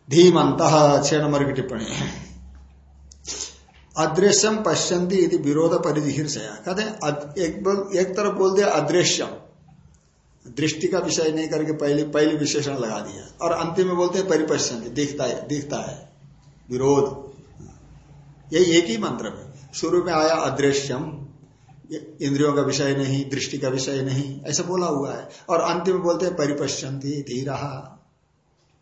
धीमंत, छह नंबर की टिप्पणी अदृश्यम पश्यंती यदि विरोध परिधि से कहते एक, एक तरफ़ बोल दिया अदृश्यम दृष्टि का विषय नहीं करके पहले पहले विशेषण लगा दिया। और अंतिम में बोलते हैं परिपश्यंती दिखता है दिखता है। विरोध। यही एक ही मंत्र में। शुरू में आया अदृश्यम इंद्रियों का विषय नहीं दृष्टि का विषय नहीं ऐसा बोला हुआ है। और अंतिम में बोलते हैं परिपश्यंती धीरा।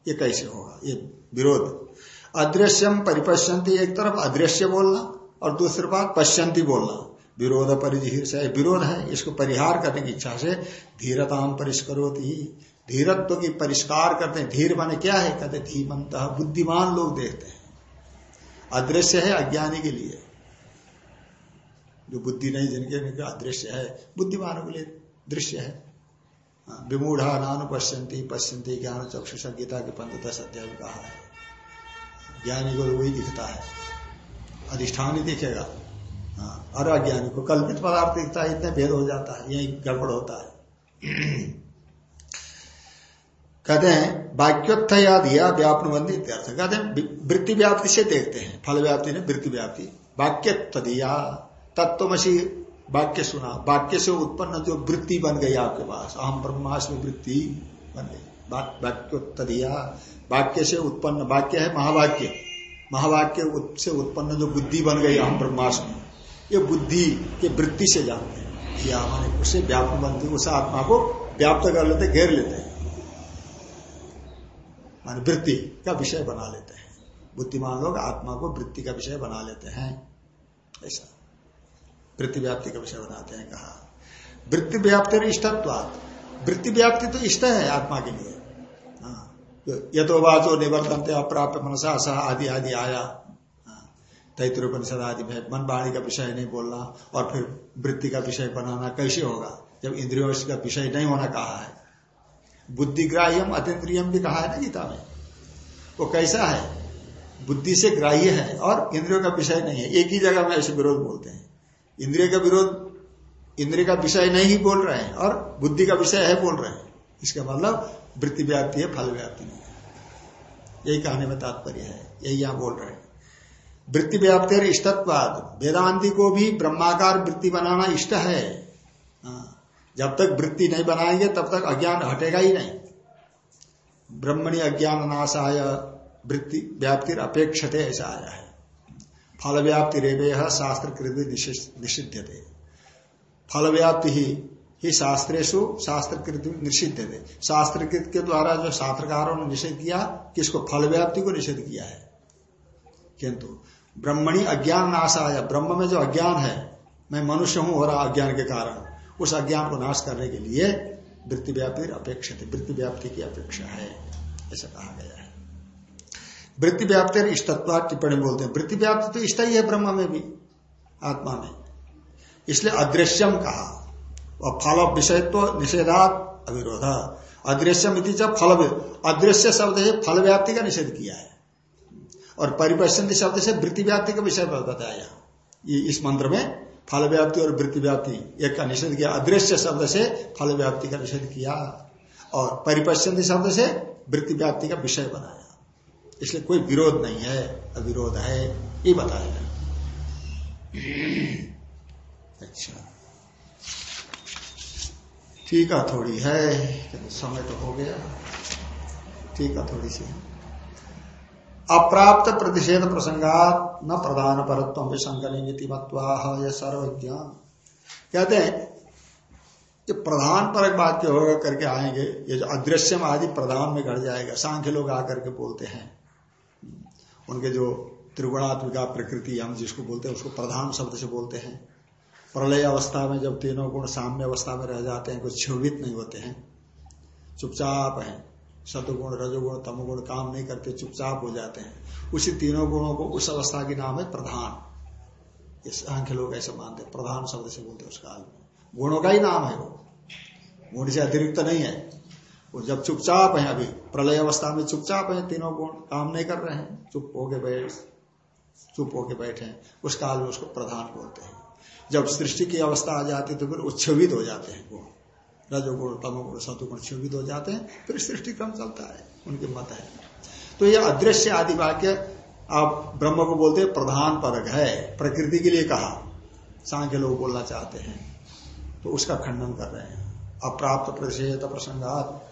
ये कैसे होगा? ये विरोध। अदृश्यम परिपश्यंती एक तरफ़ अदृश्य बोलना और दूसरी बात पश्यंती बोलना। विरोध परिधीर विरोध है इसको परिहार करने की इच्छा से धीरताम परिष्करोती। धीरत्व की परिष्कार करते हैं। धीर माने क्या है? कहते धीमंत बुद्धिमान लोग देखते हैं। अदृश्य है अज्ञानी के लिए। जो बुद्धि नहीं जिनके अदृश्य है? बुद्धिमानों के लिए दृश्य है। हाँ, विमूढ़ा नानुपश्यंती पश्यंती ज्ञान चक्षुष गीता के पंचदश अध्याय कहा है। ज्ञानी को वही दिखता है। अधिष्ठान ही दिखेगा। हाँ, और अज्ञानी को कल्पित पदार्थ दिखता है इतने भेद हो जाता है यही गड़बड़ होता है। कहते हैं वाक्योत्थ या दिया व्यापनुबंधी इत्यर्थ कहते हैं वृत्ति व्याप्ति से देखते हैं। फल व्याप्ति ने वृत्ति व्याप्ति। वाक्य दिया तत्वमसी वाक्य सुना। वाक्य से उत्पन्न जो वृत्ति बन गई आपके पास अहम ब्रह्मास्म वृत्ति बन गई। वाक्योत्तदिया वाक्य से उत्पन्न, वाक्य है महावाक्य। महावाक्य से उत्पन्न जो बुद्धि बन गई अहम ब्रह्मास्म। ये बुद्धि के वृत्ति से जानते हैं। या माने उससे व्याप्त बनती उस आत्मा को व्याप्त कर लेते घेर लेते हैं। मान वृत्ति का विषय बना लेते हैं। बुद्धिमान लोग आत्मा को वृत्ति का विषय बना लेते हैं। ऐसा। वृत्ति व्याप्ति का विषय बनाते हैं कहा। वृत्ति व्याप्ति इष्टत्वात। वृत्ति व्याप्ति तो इष्ट है आत्मा के लिए। यथोवाचो निवर्तनते अप्राप्त मनसा सह आदि आदि आया। तैतृपनिषद आदि में मन वाणी का विषय नहीं बोलना और फिर वृत्ति का विषय बनाना कैसे होगा? जब इंद्रियों का विषय नहीं होना कहा है। बुद्धिग्राह्यम अतिद्रियम भी कहा है ना गीता में? वो कैसा है? बुद्धि से ग्राह्य है और इंद्रियों का विषय नहीं है। एक ही जगह में ऐसे विरोध बोलते हैं। इंद्रिय का विरोध, इंद्रिय का विषय नहीं बोल रहे हैं और बुद्धि का विषय है बोल रहे हैं। इसका मतलब वृत्ति व्याप्ति है, फल व्याप्ति नहीं है। यही कहने में तात्पर्य है, यही यहाँ बोल रहे हैं। वृत्ति व्याप्ति और इष्टत्वाद, वेदांति को भी ब्रह्माकार वृत्ति बनाना इष्ट है। हाँ। जब तक वृत्ति नहीं बनाएँगे, तब तक अज्ञान हटेगा ही नहीं। ब्रह्मणी अज्ञान नाशाय, वृत्ति व्याप्ति अपेक्षते ऐसा आया है। फल व्याप्ति रेवे शास्त्र कृत निषिद्ध थे फल व्याप्ति ही ही शास्त्रेशु शास्त्र निषिद्ध थे शास्त्रकृत के द्वारा जो शास्त्रकारों ने निषेध किया, किसको? फल व्याप्ति को निषेध किया है। किंतु ब्रह्मणी अज्ञान नाश आया ब्रह्म में जो अज्ञान है, मैं मनुष्य हूँ रहा अज्ञान के कारण, उस अज्ञान को नाश करने के लिए वृत्ति व्याप्ति अपेक्षित वृत्ति व्याप्ति की अपेक्षा है, ऐसा कहा गया है। वृत्ति व्याप्ति इष्टत्व टिप्पणी बोलते हैं। वृत्ति व्याप्ति तो इष्ट ही है ब्रह्म में भी, आत्मा में। इसलिए अदृश्यम कहा। और फल विषय तो निषेधात अविरोध। अदृश्यम इति जब फल अदृश्य शब्द है फल व्याप्ति का निषेध किया है। और परिपश्यंती शब्द से वृत्ति व्याप्ति का विषय बताया। इस मंत्र में फल व्याप्ति और वृत्ति व्याप्ति एक का निषेध किया। अदृश्य शब्द से फल व्याप्ति का निषेध किया। और परिपश्यंती शब्द से वृत्ति व्याप्ति का विषय बनाया। इसलिए कोई विरोध नहीं है, अविरोध है। ये बताया अच्छा। है थोड़ी है समय तो हो गया। ठीक है थोड़ी सी अप्राप्त प्रतिषेध प्रसंगात न प्रधान परत्व विसंकनी मत्वा सर्वज्ञ कहते हैं कि प्रधान परक बात के होगा करके आएँगे, ये जो अदृश्यम आदि प्रधान में घट जाएगा, सांख्य लोग आकर के बोलते हैं। उनके जो त्रिगुणात्मिका प्रकृति, हम जिसको बोलते हैं, उसको प्रधान शब्द से बोलते हैं। प्रलय अवस्था में जब तीनों गुण साम्य अवस्था में रह जाते हैं कुछ क्षोभित नहीं होते हैं। चुपचाप हैं। सतुगुण रजोगुण, तमोगुण काम नहीं करते, चुपचाप हो जाते हैं। उसी तीनों गुणों को उस अवस्था की नाम है प्रधान। इस सांख्य लोग ऐसे मानते प्रधान शब्द से बोलते उस काल में। गुणों का ही नाम है वो। गुण से अतिरिक्त नहीं है। वो जब चुपचाप है अभी, प्रलय अवस्था में चुपचाप है, तीनों गुण काम नहीं कर रहे हैं। चुप होके बैठ, चुप होके बैठे हैं। उस काल में उसको प्रधान बोलते हैं। जब सृष्टि की अवस्था आ जाती है तो फिर उच्छवित हो जाते हैं वो रजोगुण, तमोगुण, सतुगुण क्षोभित हो जाते हैं, फिर सृष्टि क्रम चलता है, उनके मत है। तो ये अदृश्य आदि वाक्य आप ब्रह्म को बोलते प्रधान परक है, प्रकृति के लिए कहा। सांख्य लोग बोलना चाहते हैं तो उसका खंडन कर रहे हैं। अप्राप्त प्रतिषेध प्रसंगात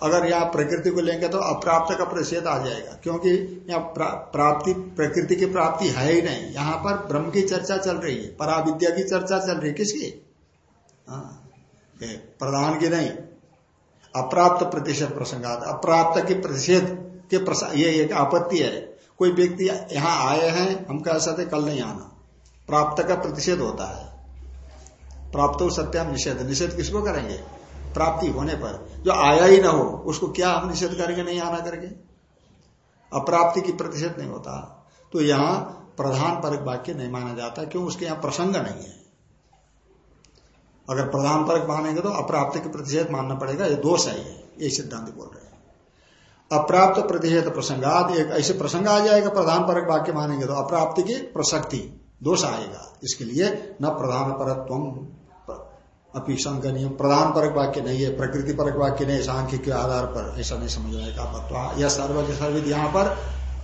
अगर यहाँ प्रकृति को लेंगे तो अप्राप्त का प्रतिषेध आ जाएगा, क्योंकि यहाँ प्राप्ति, प्रकृति की प्राप्ति है ही नहीं। यहाँ पर ब्रह्म की चर्चा चल रही है, पराविद्या की चर्चा चल रही है। किसकी? हाँ प्रधान की नहीं। अप्राप्त प्रतिषेध प्रसंगात, अप्राप्त की प्रतिषेध के ये एक आपत्ति है। कोई व्यक्ति यहाँ आए हैं, हम कह सकते कल नहीं आना। प्राप्त का प्रतिषेध होता है। प्राप्त सत्याम निषेध। निषेध किसको करेंगे? प्राप्ति होने पर, जो आया ही ना हो, उसको क्या हम निषेध करेंगे, नहीं आना करके अप्राप्ति की प्रतिषेध नहीं होता। तो यहाँ प्रधान परक वाक्य नहीं माना जाता क्यों उसके यहाँ प्रसंग नहीं है। अगर प्रधान परक मानेंगे तो अप्राप्ति की प्रतिषेध मानना पड़ेगा, ये दोष है, ये सिद्धांत बोल रहे हैं। अप्राप्त प्रतिषेध प्रसंगात, एक ऐसे प्रसंग आ जाएगा, प्रधान परक वाक्य मानेंगे तो अप्राप्ति की प्रसक्ति, दोष आएगा। इसके लिए न प्रधान परत्व अपनी संकनीय प्रधान परक वाक्य नहीं है, प्रकृति परक वाक्य नहीं सांख्य के आधार पर। ऐसा नहीं समझने का बत्वा यह सर्वज्ञ सर्विद यहाँ पर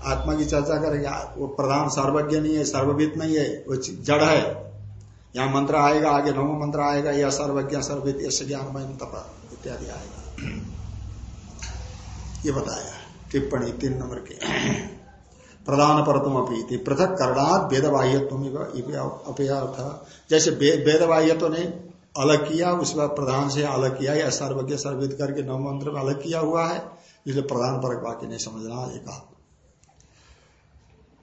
आत्मा की चर्चा करेंगे। वो प्रधान सर्वज्ञ नहीं है सर्वविद नहीं है, वो जड़ है। यहाँ मंत्र आएगा, आगे नवो मंत्र आएगा, यह सर्वज्ञ सर्विद यश ज्ञानमय तप इत्यादि आएगा। ये बताया, टिप्पणी तीन नंबर के। प्रधान परतम अपनी पृथक करणात वेद बाह्य जैसे वेद बाह्य ने अलग किया, उसके बाद प्रधान से अलग किया, या सर्वज्ञ सर्वित करके नव मंत्र में अलग किया हुआ है इसलिए प्रधान परक वाक्य नहीं समझना कहा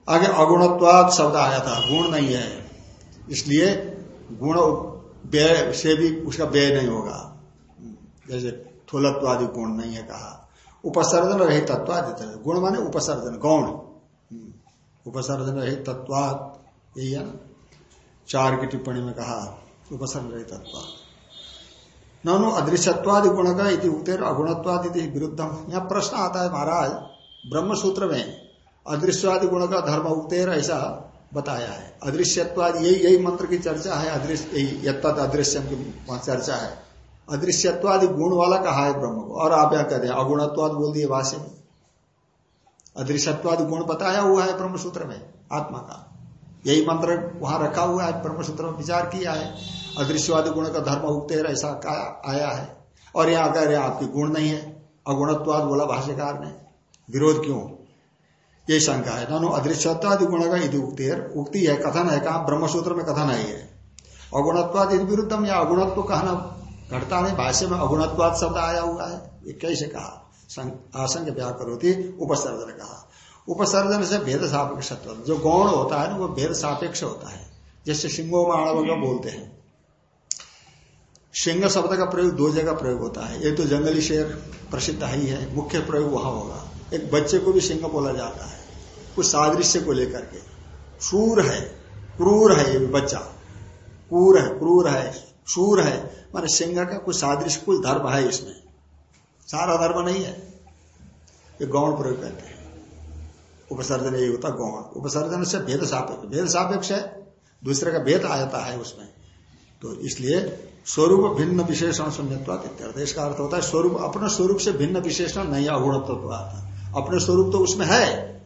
आगे अगुणत्वाद शब्द आया था, गुण नहीं है। इसलिए गुण व्यय से भी उसका व्यय नहीं होगा। जैसे थोलत्वादि गुण नहीं है कहा। उपसर्जन रहित तत्वादि गुण माने उपसर्जन, गौण। उपसर्जन रहित तत्वाद यही है ना? चार की टिप्पणी में कहा। उपसर्ग रहित तत्व ननु अदृश्यत्वादि गुण का उतर अगुणत्वादि विरुद्धम। यहाँ प्रश्न आता है महाराज ब्रह्म सूत्र में अदृश्यवादि गुण का धर्म उक्तेर ऐसा बताया है। अदृश्यत्वाद, यही यही मंत्र की चर्चा है, अदृश्य अदृश्यम की चर्चा है। अदृश्यत्वादि गुण वाला कहा है ब्रह्म को, और आप यहाँ कहते हैं अगुणत्वाद बोल दिए भाष्य में। अदृश्यत्वादि गुण बताया हुआ है ब्रह्म सूत्र में, आत्मा का। यही मंत्र वहाँ रखा हुआ है ब्रह्म सूत्र में विचार किया है। अदृश्यवादी गुण का धर्म उगते ऐसा आया है। और यहाँ कह रहे आपकी गुण नहीं है, अगुणत्वाद बोला भाष्यकार ने। विरोध क्यों? ये शंका है। दोनों अदृश्यत्वादि गुण का यदि उक्ति है उक्ति है, कथन है, कहा? ब्रह्मसूत्र में कथन आई है अगुणत्वाद यदि विरुद्धम, या अगुणत्व कहना घटता नहीं, भाष्य में अगुणत्वाद शब्द आया हुआ है, ये कैसे कहा? आशंक व्या करो थी, उपसर्जन कहा। उपसर्जन से भेद सापेक्ष जो गौण होता है ना, वो भेद सापेक्ष होता है। जैसे सिंगो माणव बोलते हैं। सिंह शब्द का प्रयोग दो जगह प्रयोग होता है। एक तो जंगली शेर प्रसिद्ध ही है, मुख्य प्रयोग वहाँ होगा। एक बच्चे को भी सिंह बोला जाता है, कुछ सादृश्य को लेकर के। सूर है, क्रूर है ये बच्चा। क्रूर है क्रूर है सूर है। माने सिंह का कुछ सादृश्य, कुछ धर्म है इसमें। सारा धर्म नहीं है। ये गौण प्रयोग करते हैं। उपसर्जन यही होता गौण। उपसर्जन से भेद सापेक्ष। भेद सापेक्ष है, दूसरे का भेद आ जाता है उसमें। तो इसलिए स्वरूप भिन्न विशेषण शून्यत्वाद इत्यर्थ। इसका अर्थ होता है स्वरूप, अपने स्वरूप से भिन्न विशेषण नहीं आता अपने स्वरूप तो उसमें है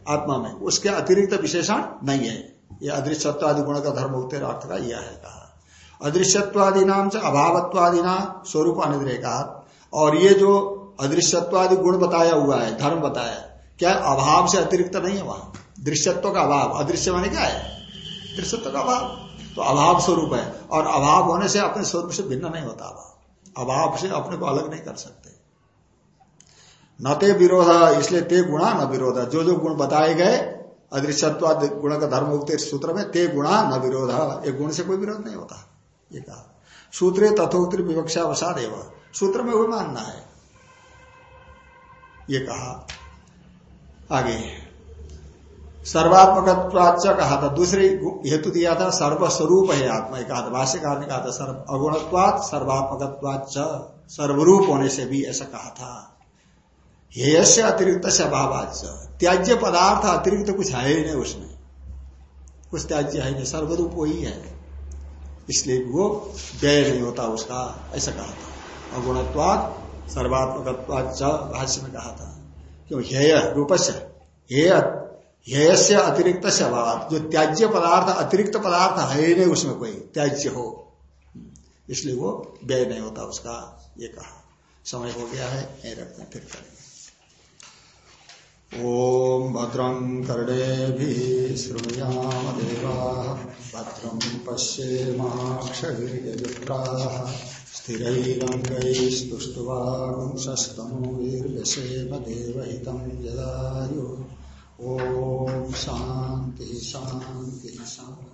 आत्मा में, उसके अतिरिक्त विशेषण नहीं है। ये अदृश्यत्वादि गुण का धर्म उत्तर अर्थ का यह है कहा। अदृश्यत्वादि नाम से अभावत्वादि नाम स्वरूप अनिद्रेका और ये जो अदृश्यत्वादि गुण बताया हुआ है, धर्म बताया, क्या अभाव से अतिरिक्त नहीं है वहाँ? दृश्यत्व का अभाव। अदृश्य माने क्या है? दृश्यत्व का अभाव। तो अभाव स्वरूप है। और अभाव होने से अपने स्वरूप से भिन्न नहीं होता अभाव। अभाव से अपने को अलग नहीं कर सकते। न ते विरोध, इसलिए ते गुणा न विरोध। जो जो गुण बताए गए, अदृश्यत्वाद गुण का धर्म उगते सूत्र में, ते गुणा न विरोध। एक गुण से कोई विरोध नहीं होता। ये कहा। सूत्रे विवक्षा अवसाद एवं। सूत्र में वो मानना है। ये कहा। आगे। सर्वात्मकत्वाच कहा था। दूसरे हेतु दिया था, सर्वस्वरूप है आत्मा था भाष्यकार ने कहा था, सर्व अगुणत्वात सर्वात्मकत्वाच सर्वरूप होने से भी ऐसा कहा था। हेय से अतिरिक्त से अभाव त्याज्य पदार्थ अतिरिक्त कुछ है ही नहीं उसमें। कुछ त्याज्य है नहीं, सर्वरूप वही है। इसलिए वो व्यय नहीं होता उसका, ऐसा कहा था। अगुणत्वाद सर्वात्मक भाष्य में कहा था। क्यों? हेय रूप से हेय से अतिरिक्त से अभाव जो त्याज्य पदार्थ, अतिरिक्त पदार्थ है ही नहीं, उसमें कोई त्याज्य हो। इसलिए वो व्यय नहीं होता, उसका ये कहा। समय हो गया है नहीं रखते फिर करेंगे। ॐ भद्रं कर्णेभिः शृणुयाम देवाः भद्रं पश्येमाक्षभिर्यजुत्राः स्थिरैरङ्गैस्तुष्ट्वांशस्तनूर्विषेम देवहितं यदायु ॐ शान्ति शान्ति शान्ति